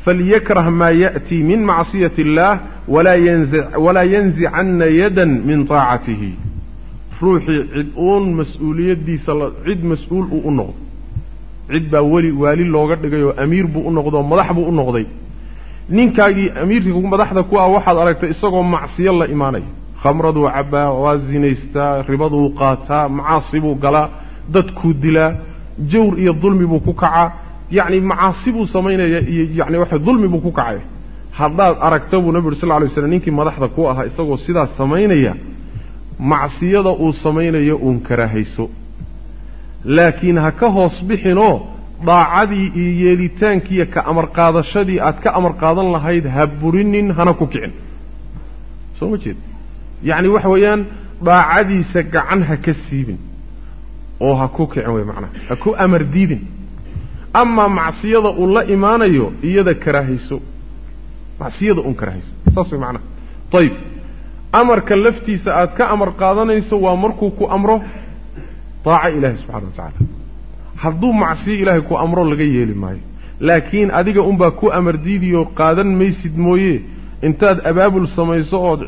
falyakrah maa ya'tii min macsiyati اllah walaa yanzicanna yadan min taacatihi ruuxii cid uun mas'uuliyaddiisa cid mas'uul uu u noqdo cid baa weli waali looga dhigay oo amiir buu u noqday oo madax buu u noqday ninkaagii amiirkii madaxda ku ah waxaad aragtay isagoo macsiyo la imaanaya khamraduu cabbaa waa zinaystaa ribaduu qaataa macaasi buu galaa dadkuu yacni macaasi buu samaynaya iyo yani waxa dulmi buu ku kacay. Haddaad aragta buu nabi uri sal ly slam ninkii madaxda ku ahaa isagoo sidaas samaynaya macsiyada uu samaynayo uun karaahayso laakiin ha ka hoos bixinoo daacadii iyo yeelitaankiiyo ka amar qaadashadii aad ka amar qaadan lahayd ha burinin hana ku kicin. Soo ma jeed? Yacni waxa weeyaan daacadiisa gacan ha ka siibin oo ha ku kicin wey macnaha ha ku amar diidin amaa macsiyada uu la imaanayo iyada karaahayso macsiyada un karaahayso saas way macnaha ayib amarka laftiisa aad ka amar qaadanayso waa markuu ku amro daaco ilaahi subxana wa tacaala. Hadduu macsiyo ilaahay ku amro laga yeeli maayo. Laakiin adiga unbaa ku amar diidiyo qaadan maysid mooye. Intaad abaabul samayso ood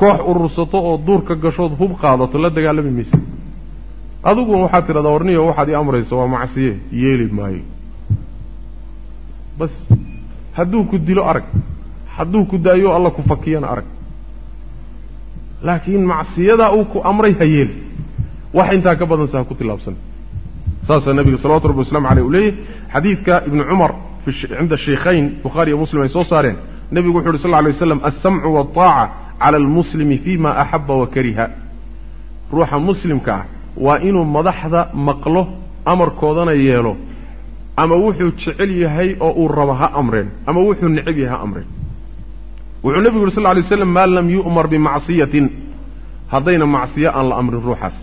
koox urursato oo duurka gashood hub qaadato la dagaalami maysid. Adiguna waxaad tidhahdaa warniyo waxaad ii amrayso waa macsiye yeeli maayo bas hadduu ku dilo arag hadduu ku daayo alla ku fakiyana arag. Laakiin macsiyadaa uu ku amray ha yeeli. Wax intaa ka badanse ha ku tillaabsan. Saasaa nabiga salawatu rabbi waslamu aleyh u leeyahy xadiidka ibnu cumar cinda shaykhayn bukhaari iyo muslim ay soo saareen. Nebigu wuxu uhi sal lay waslam alsamcu walطaaca cala almuslimi fima axaba wakariha ruuxa muslimka ah waa inuu madaxda maqlo amarkoodana yeelo ama wuxuu jecel yahay oo uu rabo ha amreen. Ama wuxuu necab yahay ha amreen. Wuxuu nebigu yuri sal alay waslam maa lam yu'mar bimacsiyatin haddayna macsiyo aan la amrin ruuxaas.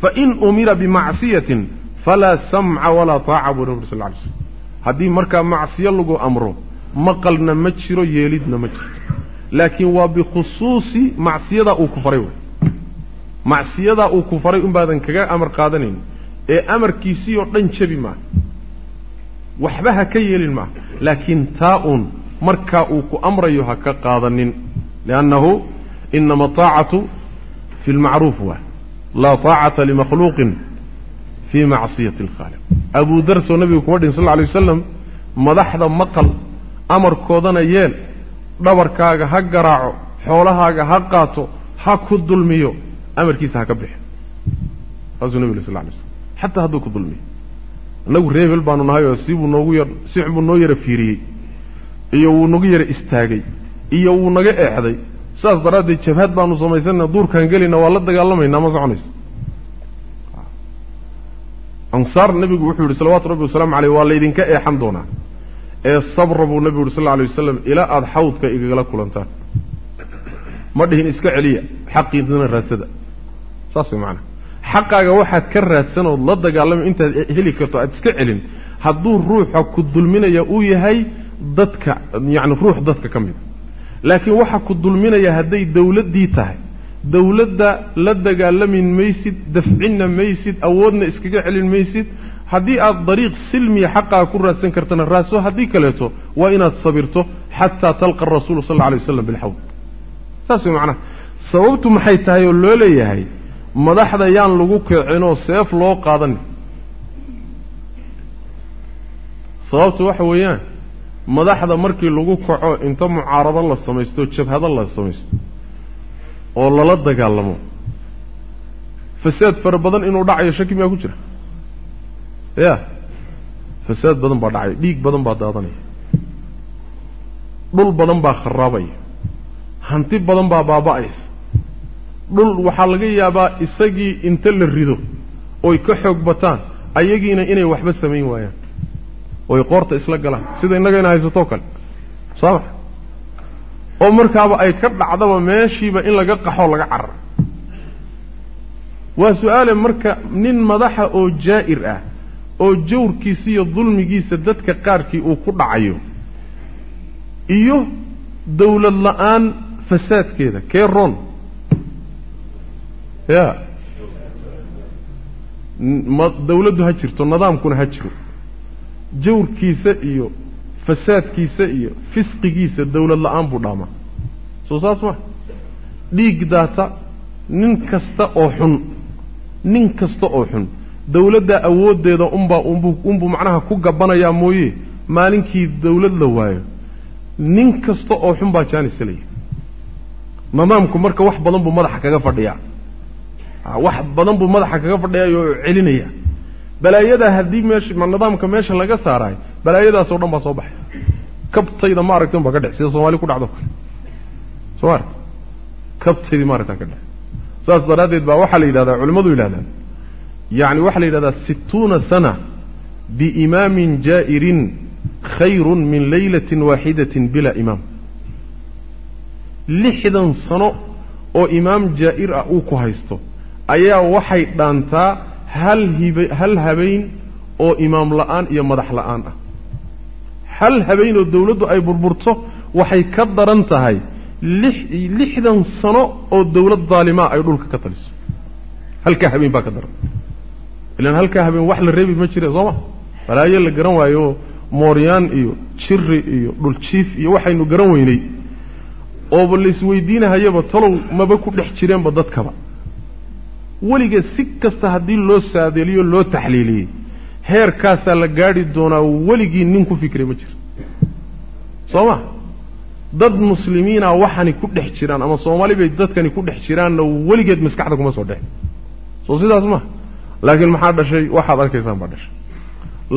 Fain umira bimacsiyatin falaa samca walaa taaca buu nabi ur sal ly slm haddii markaa macsiyo lagu amro maqalna ma jiro yeelidna ma jirto laakiin waa bikhusuusi macsiyadaa uu ku faray wey macsiyadaa uu ku faray unbaadan kaga amar qaadanayn ee amarkiisii oo dhan jebi maaha waxba ha ka yeelin maaha laakiin taa uun markaa uu ku amrayo ha ka qaadanin. Liannahu inama taacatu fi lmacruuf waay laa taacata limakhluuqin fii macsiyati alkhaaliq abuu darsoo nabigu kuma dhihin sal lla alay wasalam madaxda maqal amarkoodana yeel dhabarkaaga ha garaaco xoolahaaga ha qaato ha ku dulmiyo amarkiisa ha ka bixi. Saasuu nabigu sal lay slam xataa hadduu ku dulmiyo innagu reebel baanu nahay oo sibuu noogu yar si buu noo yara fiiriyey iyo wuu nagu yara istaagay iyo wuu naga eexday. Saas daraaddeed jabhad baanu samaysana duurkaan gelayna waa la dagaalamaynaa ma soconayso. Ansaar nebigu wuxuu yidhi salawaatu rabbi wasalaamu caleyh waa laydinka eexan doonaa. Ee sabra buu nebigu yuhi sal lla alay wasalam ilaa aada xawdka igagala kulantaan. Ma dhihin iska celiya xaqiidana raadsada. Saas way macanaha xaqaaga waxaad ka raadsan ood la dagaalamay intaad heli karto aad iska celin. Hadduu ruuxa ku dulminaya uu yahay dadka yacni ruux dadka ka mida laakiin waxa ku dulminaya hadday dawladdii tahay dawladda la dagaalamin maysid dafcinna maysid awoodna iskaga celin maysid haddii aad dariiq silmiya xaqaa ku raadsan kartana raadso haddii kaleeto waa inaad sabirto xataa talqa rasuulu sal alla alay waslam bilxawd saas way macnaha. Sababtu maxay tahay oo loo leeyahay madaxda yaan lagu kicinoo seef loo qaadanin sababtu waxa weeyaan madaxda markii lagu kaco inta mucaarado la samaysto jabhado la samaysto oo lala dagaalamo fasaad fara badan inuu dhacayo shaki miyaa ku jira? Ya fasaad badan baa dhacaya dhiig badan baa daadanaya dhul badan baa kharaabaya hanti badan baa baaba'aysa dhul waxaa laga yaabaa isagii inta la rido oy ka xoog bataan ayagiina inay waxba samayn waayaan. Oy qoorta isla galaan sida innagayna haysatoo kale. Soo ma? Oo markaaba ay ka dhacdaba meeshiiba in laga qaxoo laga cararo waa su'aale marka nin madaxa oo jaa'ir ah oo jawrkiisa iyo dulmigiisa dadka qaarkii uu ku dhacayo iyo dawlad la'aan fasaadkeeda kee roon ya. Ma dawladdu ha jirto nidaamkuna ha jiro. Jawrkiisa iyo fasaadkiisa iyo fisqigiisa dawlad la'aan buu dhaamaa soo saas ma. Dhiig daata nin kasta oo xun nin kasta oo xun dawladda awooddeeda unbaa unbuu unbuu macnaha ku gabbanayaa mooye maalinkii dawlad la waayo. Nin kasta oo xun baa jaanis helaya nidaamku marka wax badan buu madaxa kaga fadhiyaa wax badan buu madaxa kaga fadhiyayo oo celinaya balaayadaa haddii meesha ma nidaamka meesha laga saaraayo balaayadaasoo dhan baa soo baxaysa kabtayda maaragtan baa ka dhex sida soomaali ku dhacdo kale. Soo maaragta kabtaydii maaragtan ka dhex saas daraaddeed baa waxaa la yidhahdaa culimmadu yidhahdaan yacni waxaa la yidhahdaa sittuuna sana biimaamin jaa'irin khayrun min laylatin waaxidatin bilaa imaam. Lixdan sano oo imaam jaa'ir ah uu ku haysto ayaa waxay dhaantaa hal hiba hal habeen oo imaam la'aan iyo madax la'aan ah. Hal habeen oo dawladdu ay burburto waxay ka daran tahay lix lixdan sano oo dawlad daalimaa ay dhulka ka taliso. Halkaa habeen baa ka daran. Ilaan halkaa habeen wax la reebi ma jire soo ma? Balaayo la garan waayo mooryaan iyo jiri iyo dhuljiif iyo waxaynu garan weynay. Ooba laisweydiinahayaba talow maba ku dhex jireenba dadkaba weliga si kasta haddii loo saadeeliyo loo taxliiliyey heerkaasaa la gaadhi doonaa weligii nin ku fikray ma jira soo ma? Dad muslimiina waxani ku dhex jiraan ama soomaali bay dadkani ku dhex jiraanna weligeed maskaxda kuma soo dhexin soo sidaas ma? Laakiin maxaa dhashay? Waxaad arkaysaan baa dhashay.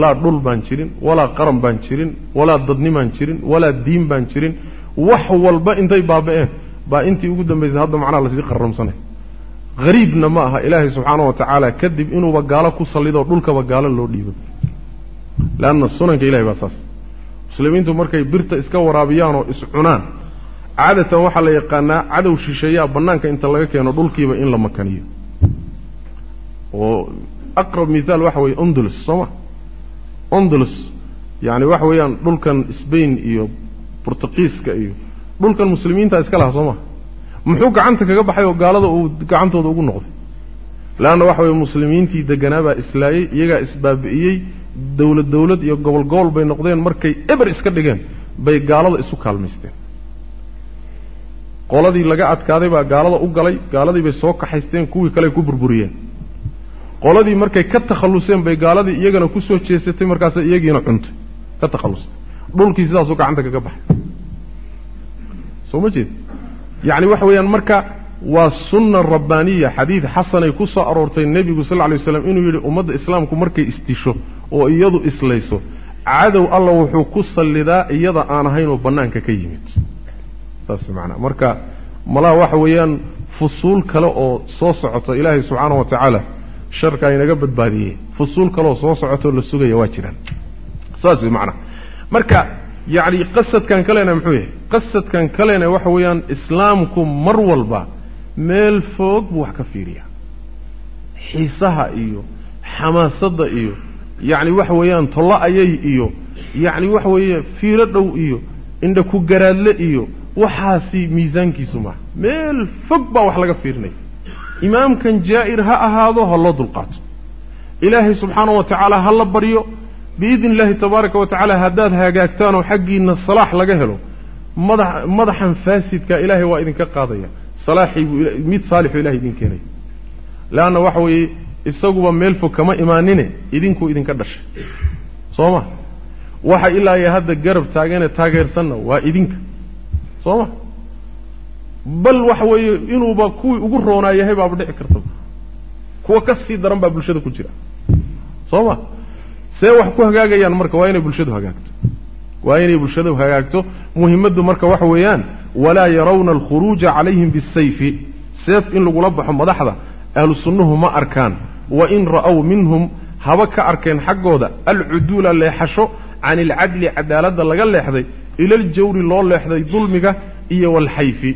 Laa dhul baan jirin walaa qaran baan jirin walaa dadnimaan jirin walaa diin baan jirin. Wax walba intay baaba'een baa intii ugu dambaysay hadda macnaha la sii qarramsanay hariibna ma aha ilaahay subxaana wa tacaala kadib inuuba gaalo ku sallidoo dhulkaba gaalo loo dhiibo. Leanna sunanka ilahay baa saas. Muslimiintu markay birta iska waraabiyaanoo iscunaan caadatan waxaa la yaqaanaa cadow shisheeyaa bannaanka inta laga keeno dhulkiiba in la makaniyo. Oo aqrab mithaal waxa weeye ondulus soo ma? Ondulus yacni waxa weeyaan dhulkan sbain iyo bortuqiiska iyo dhulkan muslimiinta iska lahaa soo maha muxuu gacanta kaga baxay oo gaalada uu gacantooda ugu noqday? Leanna waxa weye muslimiintii deganaabaa islaayey iyagaa isbaabi'iyey dawlad dawlad iyo gobol gobol bay noqdeen markay eber iska dhigeen bay gaalada isu kaalmaysteen. Qoladii laga adkaaday baa gaalada u galay gaaladii bay soo kaxaysteen kuwii kale ku burburiyeen. Qoladii markay ka takhalluseen bay gaaladii iyagana ku soo jeesatay markaasa iyagiina cuntay ka takhallustay dhulkii sidaasuu gacanta kaga baxay. Soo ma jeed yacni waxa weeyaan marka waa sunna rabbaaniya xadiid xasanay ku soo aroortay nebigu sal lla lay waslam inuu yidhi ummadda islaamku markay isdisho oo iyadu islayso cadow alla wuxuu ku sallidaa iyada aan ahayn oo bannaanka ka yimid. Saas macanaa marka malaha waxa weeyaan fusuul kale oo soo socota ilaahay subxaana wa tacaala sharkaa inaga badbaadiyey fusuul kaleoo soo socotoo la sugaya waa jiraan. Saas macnaa marka yacni qasadkan kalena muxuu yahay? Qasadkan kalena waxa weeyaan islaamku mar walba meel foog buu wax ka fiiriyaa. Xiisaha iyo xamaasadda iyo yacni waxa weeyaan tollo ayay iyo yacni waxa weeye fiiro dhow iyo indha ku garaadle iyo waxaasi miisaankiisu maaha meel fog baa wax laga fiirinaya. Imaamkan jaa'ir ha ahaado ha loo dulqaato. Ilaahay subxaana wa tacaala ha la baryo biidni illaahi tabaaraka wa tacaala haddaad hagaagtaanoo xaggiinna salaax laga helo madax madaxan faasidka ilaahay waa idinka qaadaya. Salaaxii buu mid saalixuu ilahay idin keenaya leanna waxa weeye isaguba meel fog kama imaanine idinkuu idinka dhashay soo ma? Waxa ilaa iyo hadda garab taagane taageersanna waa idinka. Soo ma? Bal waxa weeye inuuba kuwii ugu roonaa yahay baaba dhici kartaba kuwa ka sii daran baa bulshada ku jira. Soo ma see wax ku hagaagayaan marka waa inay bulshadu hagaagto. Waa inay bulshadu hagaagto. Muhimmaddu marka waxa weeyaan walaa yarawna alkhuruuja calayhim bisayfi seef in lagula baxo madaxda ahlu sunnuhu ma arkaan. Wa in ra'ow minhum haba ka arkeen xaggooda alcuduula leexasho can ilcadli cadaaladda laga leexday ila aljawri loo leexday dulmiga iyo walxayfi.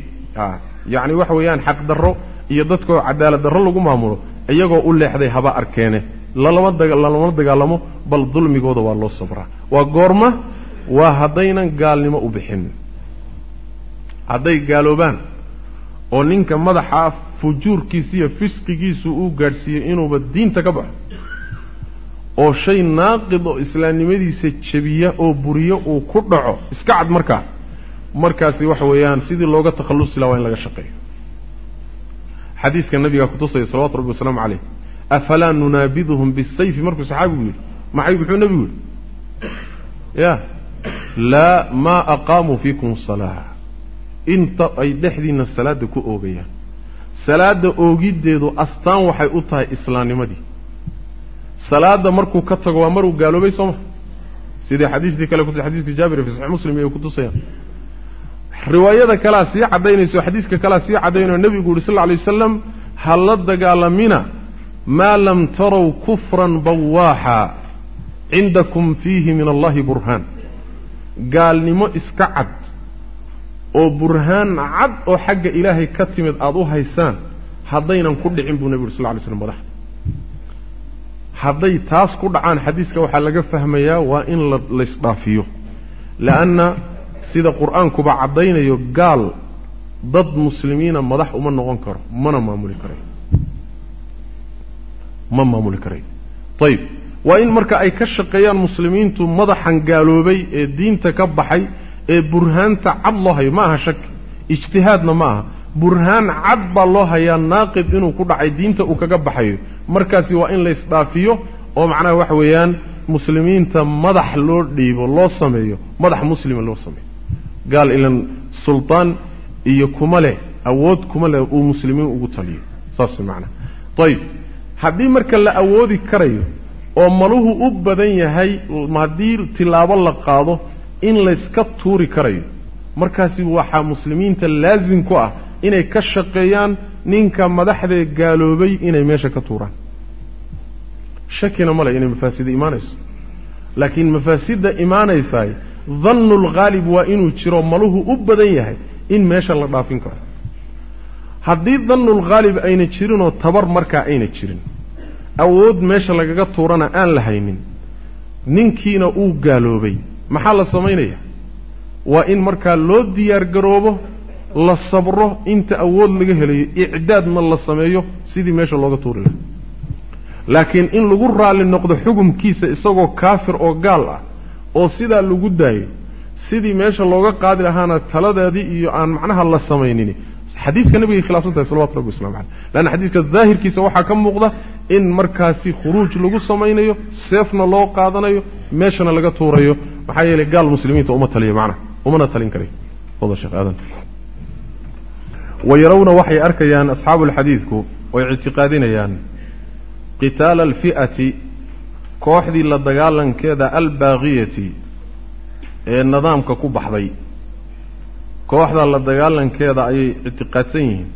Yacni waxa weeyaan xaqdarro iyo dadkoo cadaalad darro lagu maamulo iyagoo u leexday haba arkeene lalama dagaalamo bal dulmigooda waa loo sabraa. Waa goorma waa haddaynan gaalnimo u bixin. Hadday gaaloobaan oo ninka madaxa fujuurkiisa iyo fisqigiisu uu gaadhsiiyey inuuba diinta ka baxo oo shay naaqid oo islaamnimadiisa jebiya oo buriyo uu ku dhaco iska cad markaa. Markaasi waxa weeyaan sidii looga takhallusi laha waa in laga shaqeeyo. Xadiiska nabigaa kutusaya salawatu rabbi wasalaamu caleyh afalaa nunaabiduhum bisayfi? Markuu saxaabigu yidhi maxay? Muxuu nebigu yidhi ya laa maa aqaamuu fiikum salaa. Inta ay dhexdiinna salaadda ku oogayaan. Salaadda oogiddeedu astaan waxay u tahay islaamnimadii salaadda markuu ka tago waa maruu gaaloobay soo ma? Sidai xadiistii kale kutu xadiiska jaabir fi saxiix muslim ay kutusayaan riwaayada kalea sii caddaynayso xadiiska kalea sii caddaynayo nebigu yuhi sal lla alay wasalam ha la dagaalamina maa lam tarow kufran bawaaxa cindakum fiihi min allahi burhaan gaalnimo iska cad oo burhaan cad oo xagga ilaahay ka timid aada u haysaan haddaynan ku dhicin buu nebi yuri sal alay slam madaxa hadday taas ku dhacaan xadiiska waxaa laga fahmayaa waa in la laysdhaafiyo leanna sida qur'aankuba caddaynayo gaal dad muslimiina madax uma noqon karo mana maamuli karayo ma maamuli karayo ayib waa in marka ay ka shaqeeyaan muslimiintu madaxan gaaloobay ee diinta ka baxay ee burhaanta cad loo hayo ma aha shaki ijtihaadna ma aha. Burhaan cad baa loo hayaa naaqid inuu ku dhacay diinta uu kaga baxayo. Markaasi waa in laysdhaafiyo oo macnaha waxa weeyaan muslimiinta madax loo dhiibo loo sameeyo. Madax muslima loo sameeyo. Gaal ilan sultaan iyo kuma leh awood kuma leh uu muslimiin ugu taliyo. Saas macnaha. Ayib haddii marka la awoodi karayo oo maluhu u badan yahay haddii tilaabo la qaado in layska tuuri karayo markaasi waxaa muslimiinta laasim ku ah inay ka shaqeeyaan ninka madaxdee gaaloobay inay meesha ka tuuraan. Shakina male inay mafaasida imaanayso. Laakiin mafaasidda imaanaysaay dannu lghaalib waa inuu jiro maluhu u badan yahay in meesha la dhaafin karo haddii dannulghaalib ayna jirinoo tabar markaa ayna jirin awood meesha lagaga tuurana aan la haynin ninkiina uu gaaloobay. Maxaa la samaynaya waa in markaa loo diyaar garoobo la sabro inta awood laga helayo icdaadna la sameeyo sidii meesha looga tuuri lahaa laakiin in lagu raalli noqdo xukumkiisa isagoo kaafir oo gaal ah oo sidaa lagu daayo sidii meesha looga qaadi lahaana taladeedii iyo aan macnaha la samaynin xadiiska nabigay khilaafsan tahay salawatu rabbi waslamu caleyh leanna xadiiska daahirkiisa waxaa ka muuqda in markaasi khuruuj lagu samaynayo seefna loo qaadanayo meeshana laga tuurayo. Maxaa yeelay gaal muslimiinta uma taliyo macnaha umana talin karayo fadal sheekh aadan. Wayarawna waxay arkayaan asxaabuulxadiidku oy ictiqaadinayaan qitaala alfi'ati kooxdii la dagaalankeeda albaaqiyati ee nidaamka ku baxday kooxda la dagaalankeeda ayay ictiqaadsan yihiin.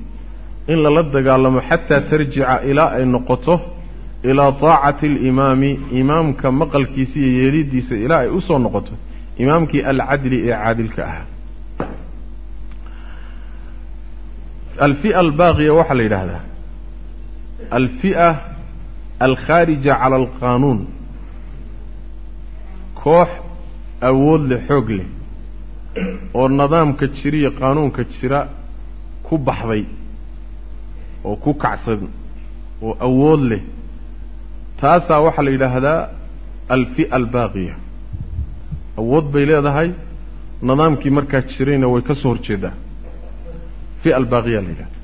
In lala dagaalamo xataa tarjica ilaa ay noqoto ilaa taacati alimaami imaamka maqalkiisa iyo yeelidiisa ilaa ay u soo noqoto imaamkii alcadli ee caadilka ahaa. Alfi'a albaaqiya waxaa la yidhaahdaa alfi'a alkhaarija cala alqaanuun koox awood leh xoog leh oo nidaamka jiriya qaanuunka jira ku baxday oo ku kacsan oo awood leh. Taasaa waxaa la yidhaahdaa alfi'a albaaqiya. Awood bay leedahay nidaamkii markaa jirayna way ka soo horjeedaa. Fi'a albaaqiya la yidhahda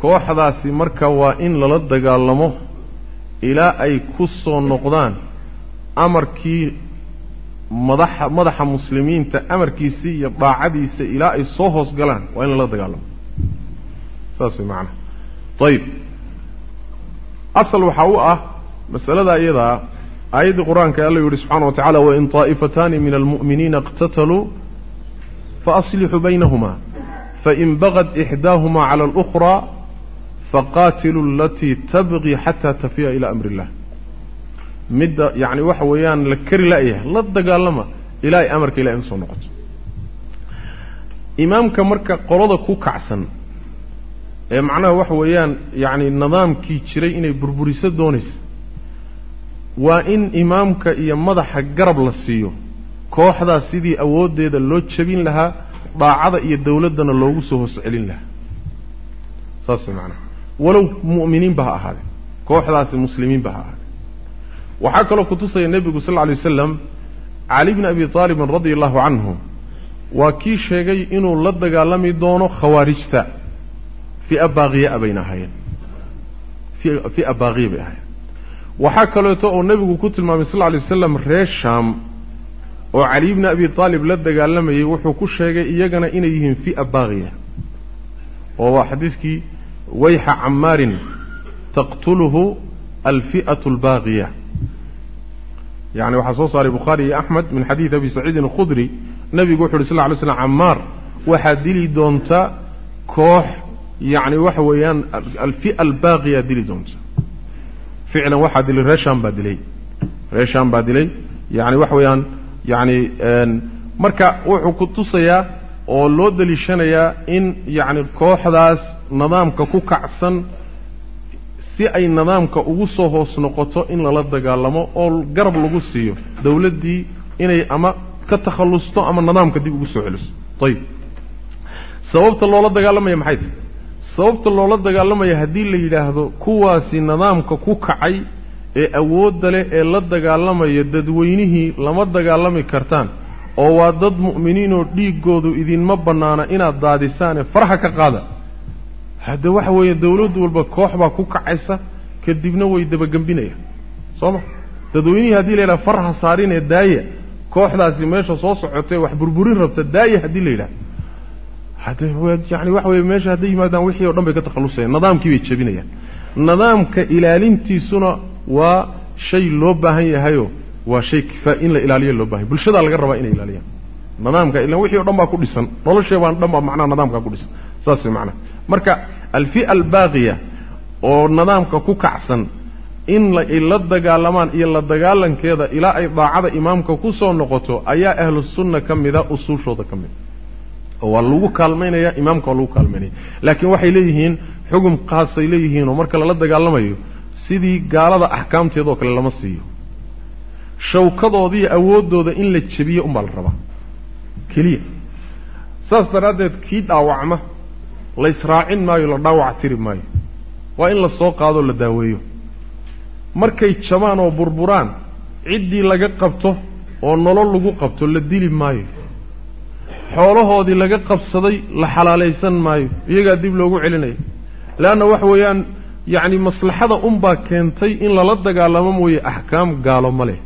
kooxdaasi marka waa in lala dagaalamo ilaa ay ku soo noqdaan amarkii madaxa madaxa muslimiinta amarkiisii iyo daacadiisa ilaa ay soo hoos galaan waa in lala dagaalamo saas way macanaha ayib asal waxaa u ah masalada iyadaa aayaddii qur-aanka alla yihi subxaana wa tacala wain طaa'ifataani min almu'miniina اqtataluu faaslixuu baynahuma fain bagad ixdaahuma cala اlأkhraa faqaatiluu alatii tabqi xataa tafiya ila amri illah midda yacni waxa weeyaan la kari la'yahay la dagaalama ilaa ay amarka ilahay u soo noqoto. Imaamka marka qolada ku kacsan ee macnaha waxa weeyaan yacni nidaamkii jiray inay burburiso doonaysa waa in imaamka iyo madaxa garab la siiyo kooxdaas sidii awooddeeda loo jebin lahaa daacada iyo dawladdana loogu soo hoos celin lahaa. Saas macnaha. Walow mu'miniinba ha ahaadee kooxdaasi muslimiinba ha ahaadee waxaa kaloo kutusaya nebigu sal lla alay wasalam cali bni abi taalibin radia allahu canhu waa kii sheegay inuu la dagaalami doono khawaarijta fi'a baaqiyaa bayna ahaayeen. Fi'a baaqiya bay ahaayeen. Waxaa kaleeto oo nebigu ku tilmaamay sal lla alay wasalam reer shaam oo cali bni abi taalib la dagaalamayey wuxuu ku sheegay iyagana inay yihiin fi'a baaqiya oo waa xadiiskii wayxa camaarin taqtuluhu alfi'atu albaaqiya yani waxaa soo saaray bukhaari iyo axmed min xadiidi abi saciidin alkhudri. Nebigu wuxu uhi sal lla slam camaar waxaad dili doonta koox yacni waxa weeyaan alfi'a albaaqiyaa dili doonta. Ficlan waxaa dilay reeshaan baa dilay. Reeshaan baa dilay. Yani waxa weeyaan yani marka wuxuu ku tusayaa oo loo daliishanayaa in yacni kooxdaas nidaamka ku kacsan si ay nidaamka ugu soo hoos noqoto in lala dagaalamo oo garab lagu siiyo dawladdii inay ama ka takhallusto ama nidaamka dib ugu soo celiso. Ayib sababta loola dagaalamaya maxay tahay? Sababta loola dagaalamaya haddii la yidhaahdo kuwaasi nidaamka ku kacay ee awoodda leh ee la dagaalamaya dadweynihii lama dagaalami kartaan oo waa dad mu'miniinoo dhiiggoodu idinma bannaana inaad daadisaane farxa ka qaada hadde waxa weeye dawladdu walba koox baa ku kacaysa kadibna way dabagembinayaan soo ma? Dadweynihii haddii la yidhaha farha saarinee daaya kooxdaasi meesha soo socotee wax burburin rabta daaya haddii la yidhaha. Hadde yani waxa weye meesha hadday yimaadaan wixii o dhan bay ka takhallusayaan nidaamkii bay jebinayaan. Nidaamka ilaalintiisuna waa shay loo baahan yahayo waa shay kifaa in la ilaaliyo loo baahanya bulshadaa laga rabaa inay ilaaliyaan. Nidaamka ilan wixii o dhan baa ku dhisan noloshee dhan baa macnaha nidaamkaa ku dhisan. Saas macnaha marka alfi'a albaaqiya oo nidaamka ku kacsan in ay la dagaalamaan iyo la dagaalankeeda ilaa ay daacada imaamka ku soo noqoto ayaa ahlu sunna ka mida usuushooda ka mida oo waa lagu kaalmaynaya imaamka waa lagu kaalmaynaya. Laakiin waxay leeyihiin xugum khaasay leeyihiin oo marka lala dagaalamayo sidii gaalada axkaamteeda oo kale lama siiyo. Shawkadoodiiyo awooddooda in la jebiyo unbaa la rabaa. Keliya. Saas daraaddeed kii dhaawacma la israacin maayo la dhaawac tiri maayo. Waa in la soo qaadoo la daaweeyo. Markay jabaan oo burburaan ciddii laga qabto oo nolol lagu qabto la dili maayo. Xoolahoodii laga qabsaday la xalaalaysan maayo. Iyagaa dib loogu celinayo leanna waxa weeyaan yacni maslaxada unbaa keentay in lala dagaalamo mooye axkaam gaalo ma leh.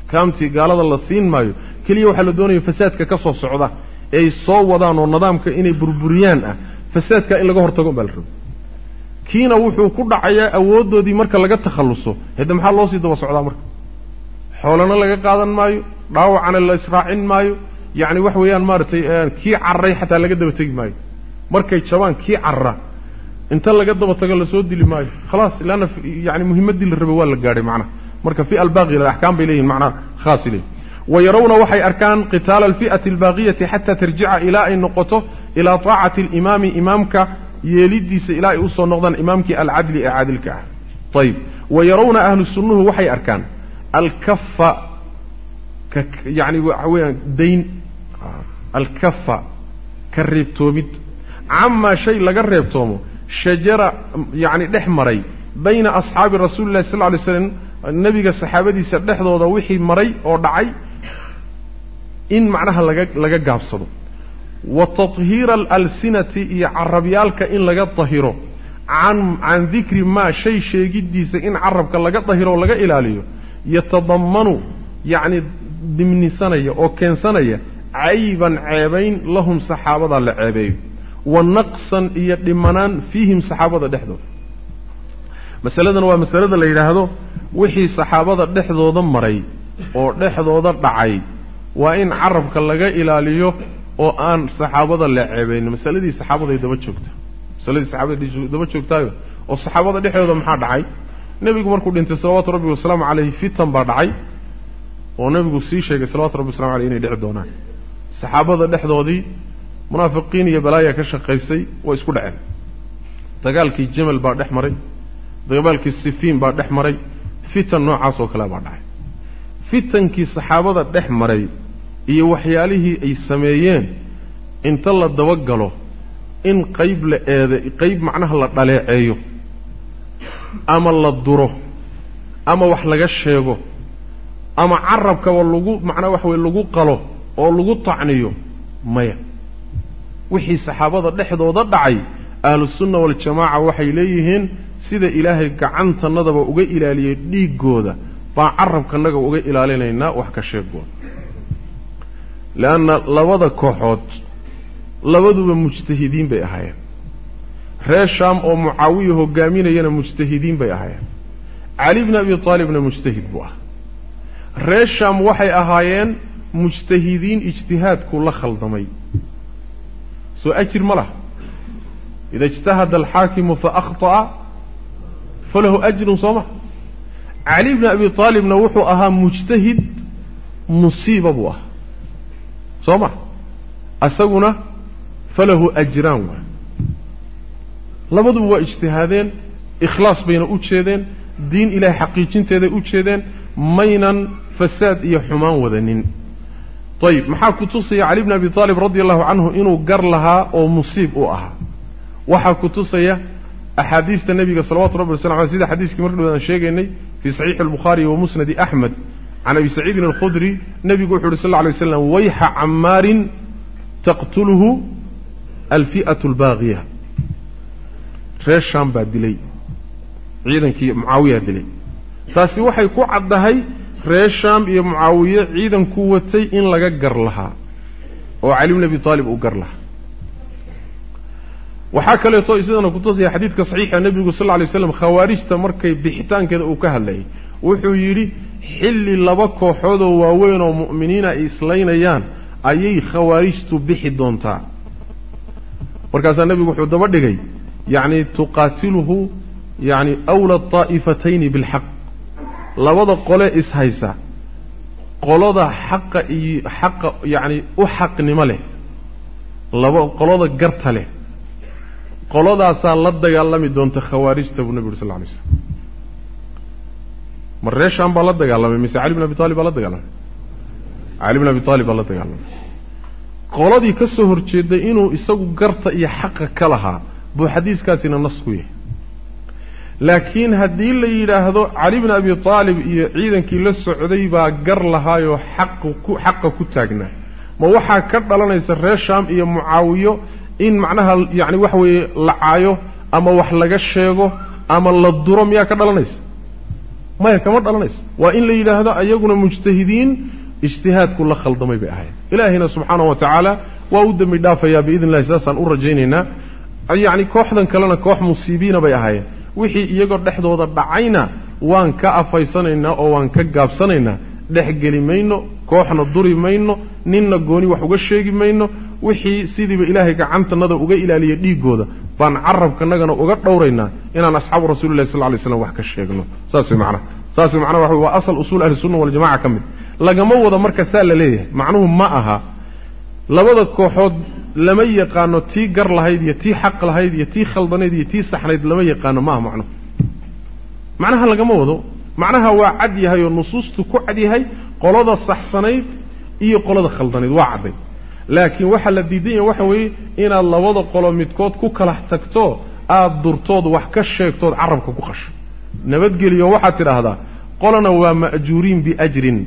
Axkaamtii gaalada la siin maayo keliya waxaa la doonaya fasaadka ka soo socda ee ay soo wadaan oo nidaamka inay burburiyaan ah fasaadkaa in laga hortago baa la rabo. Kiina wuxuu ku dhacayaa awooddoodii marka laga takhalluso. Hadde maxaa loo sii daba socdaa marka? Xoolana laga qaadan maayo dhaawacana la israacin maayo. Yacni waxa weeyaan maaragtay kii carray xataa laga daba tegi maayo. Markay jabaan kii carra. Inta laga daba tago la soo dili maayo. Khalaas leanna yani muhimaddii la rabay waa la gaadhay macnaha. Marka fi albaaqi axkaam bay leeyihiin macnaha khaasi leeyihiin wayarawna waxay arkaan qitaala alfi'ati albaaqiyati xataa tarjica ilaa ay noqoto ilaa taacati alimaami imaamka yeelidiisa ilaa ay u soo noqdaan imaamkii alcadli ee caadilka ah ayib wayarawna ahlu sunnuhu waxay arkaan alkafa ka yani waxa weeyaan dayn alkafa ka reebtoomid camaa shay laga reebtoomo shajara yani dhex maray bayna asxaabi rasuuli llahi sal ly slam nebiga saxaabadiisa dhexdooda wixii maray oo dhacay in macnaha laga laga gaabsado. Wa tathiira alalsinati iyo carabyaalka in laga dahiro. Can can dikri maa shay sheegiddiisa in carabka laga dahiro oo laga ilaaliyo. Yatadammanu yacni dimnisanaya oo keensanaya cayban ceebayn lahum saxaabadaa la ceebeeyo. Wa naqsan iyo dhimanaan fiihim saxaabada dhexdooda. Masaladan waa masalada la yidhaahdo wixii saxaabada dhexdooda maray oo dhexdooda dhacay waa in carabka laga ilaaliyo oo aan saxaabada la ceebaynin masaladii saxaabaday daba joogta. Masaladii saxaabada daba joogtaayo. Oo saxaabada dhexdooda maxaa dhacay? Nebigu markuu dhintay salawaatu rabbi wasalaamu caleyhi fitan baa dhacay. Oo nebigu sii sheegay salawatu rabbi waslamu aleyh inay dhici doonaan. Saxaabada dhexdoodii munaafiqiin iyo balaaya ka shaqaysay way isku dhaceen. Dagaalkii jamal baa dhex maray. Dagaalkii sifiin baa dhex maray. Fitan noocaas oo kale baa dhacay fitankii saxaabada dhex maray iyo waxyaalihii ay sameeyeen inta la dabagalo in qayb la eede qayb macnaha la dhaleeceeyo ama la duro ama wax laga sheego ama carabkaba lagu macnaa waxa weye lagu qalo oo lagu tacniyo maya. Wixii saxaabada dhexdooda dhacay ahlusunna waljamaaca waxay leeyihiin sida ilaahay gacantanadaba uga ilaaliyey dhiiggooda baa carabkanaga uga ilaalinaynaa wax ka sheegooda leanna labada kooxood labaduba mujtahidiin bay ahaayeen. Reer shaam oo mucaawiya hogaaminayana mujtahidiin bay ahaayeen. Cali bni abi taalibna mujtahid buu ah. Reer shaam waxay ahaayeen mujtahidiin ijtihaadku la khaldamay. Soo ajir ma laha. Ida ijtahada alxaakimu faakطa'a falahu ajrun soo ma cali bni abi aalibna wuxuu ahaa mujtahid musiiba buu ahaa. Soo ma? Isaguna falahu ajraan waay labaduba waa ijtihaadeen ikhlaas bayna u jeedeen diin ilaahay xaqiijinteeday u jeedeen maynan fasaad iyo xumaan wadanin. Ayib maxaa ku tusaya cali bni abi aalib radi allahu canhu inuu gar lahaa oo musiib u ahaa? Waxaa ku tusaya axaadiista nebiga salawatu rabbi waslam aleh sida xadiiskii mar dhowd aan sheegaynay fii saxiixi albukhaari wa musnadi axmed can abi saciidin alkhudri nebigu wuxu uhi sal lla lay slam wayxa camaarin taqtuluhu alfi'atu albaaqiya reer shaam baa dilay. Ciidankii mucaawiyaa dilay. Taasi waxay ku caddahay reer shaam iyo mucaawiye ciidanku watay in laga gar lahaa oo cali bn abi aalib uu gar lahaa waxaa kaleeto isidana kutusaya xadiidka saxiixa nebigu sal lla lay slam khawaarijta markay bixitaankeeda uu ka hadlayay wuxuu yidhi xilli laba kooxoodoo waaweyn oo mu'miniina ay islaynayaan ayay khawaarijtu bixi doontaa. Markaasaa nebigu wuxuu daba dhigay yacni tuqaatiluhu yacni awla طaa'ifatayni bilxaq. Labada qole ishaysa qolada xaqa iyo xaqa yacni u xaqnimo leh. Laba qolada garta leh qoladaasaa la dagaalami doonta khawaarijta buu nebi uri sal lla alay slam ma ree shaam baa la dagaalamay mise cali bin abi taalib baa la dagaalamay? Cali bin abi taalib baa la dagaalamay. Qoladii ka soo horjeeday inuu isagu garta iyo xaqa ka lahaa buu xadiiskaasina nas ku yahay. Laakiin haddii la yidhaahdo cali bin abi taalib iyo ciidankii la socday baa gar lahaayoo xaqa ku xaqa ku taagnaa ma waxaa ka dhalanaysa reer shaam iyo mucaawiyo in macnaha yacni waxa weeye la caayo ama wax laga sheego ama la duro miyaa ka dhalanaysa? Maya kama dhalanaysa. Waa in la yidhaahdo ayaguna mujtahidiin ijtihaadku la khaldamay bay ahayd ilaahayna subxaana wa tacaala waa u dembi dhaafayaa biidn illahi saasaan u rajaynaynaa. Yacni kooxdan kalena koox musiibiina bay ahaayeen. Wixii iyagoo dhexdooda dhacayna waan ka afaysanaynaa oo waan ka gaabsanaynaa dhexgeli mayno kooxna duri mayno ninna gooni wax uga sheegi mayno wixii sidiiba ilaahay gacantanada uga ilaaliya dhiiggooda baan carabkanagana uga dhowraynaa inaan asxaabu rasulillahi sal ly slam wax ka sheegno. Saas way macnaha saas way macnaha waxa waa asal usuul ahli sunna waljamaca ka mid. Lagama wado marka saa la leeyahay. Macnuhu ma aha. Labada kooxood lama yaqaano tii gar lahayd iyo tii xaq lahayd iyo tii khaldanayd iyo tii saxnayd lama yaqaano maaha macnuhu macnaha lagama wado. Macnaha waa cad yahay oo nusuustu ku cad yahay qolada saxsanayd iyo qolada khaldanayd waa cadday laakiin waxaa la diidan yahay waxa weeye inaad labada qolo midkood ku kala tagto aada durtood wax ka sheegtood carabka ku qasho. Nabadgeliyo waxaad tidhaahdaa qolana waa ma'juuriin biajrin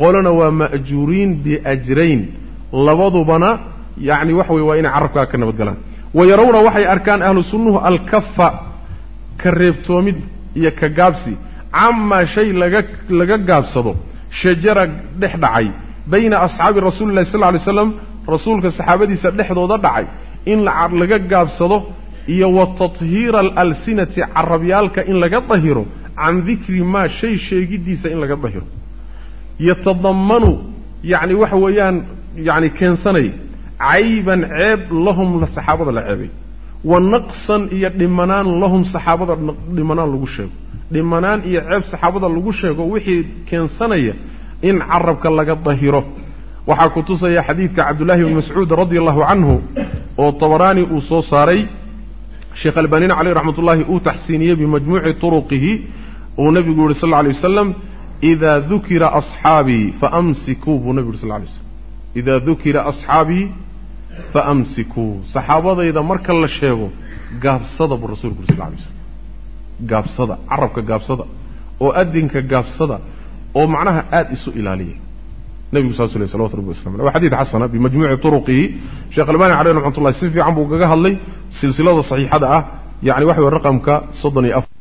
qolana waa ma'juuriin biajrayn. Labadubana yacni waxa weye waa inay carabkaa ka nabadgalaan. Wa yarawna waxay arkaan ahlu sunnuhu alkafa ka reebtoomid iyo ka gaabsi. Camaa shay laga laga gaabsado shajara dhex dhacay bayna asxaabi rasuuli llahi sal ly slam rasuulka saxaabadiisa dhexdooda dhacay in laga gaabsado iyo wa tathiira alalsinati carabyaalka in laga dahiro can dikri maa shay sheegiddiisa in laga dahiro. Yatadammanu yacni waxa weeyaan yacni keensanay cayban ceeb lahum saxaabada la ceebay. Wa naqsan iyo dhimanaan lahum saxaabada dhimanaan lagu sheego. Dhimanaan iyo ceeb saxaabada lagu sheego wixii keensanaya in carabka laga dahiro waxaa ku tusaya xadiidka cabdullahi bni mascuud radia allahu canhu oo tabaraani uu soo saaray. Sheekh albanina caleyh raxmat ullahi uu taxsiiniyey bimajmuuci turuqihi uu nebigu yihi sal alay wasalam idaa dukira asxaabii faamsikuu buu nebigu yuri sal lay slam idaa dukira asxaabii faamsikuu saxaabadayda marka la sheego gaabsada buu rasulku yuri sal lay slam gaabsada carabka gaabsada oo adinka gaabsada oo macnaha aada isu ilaaliya nebigu saasuu ley salawatu rabbi waslam aleh wa xadiid xasana bimajmuuci turuqihi sheekh albani caleyh raxmat si fiican buu kaga hadlay. Silsilada saxiixada ah yani waxa wey raqamka soddon iyo afar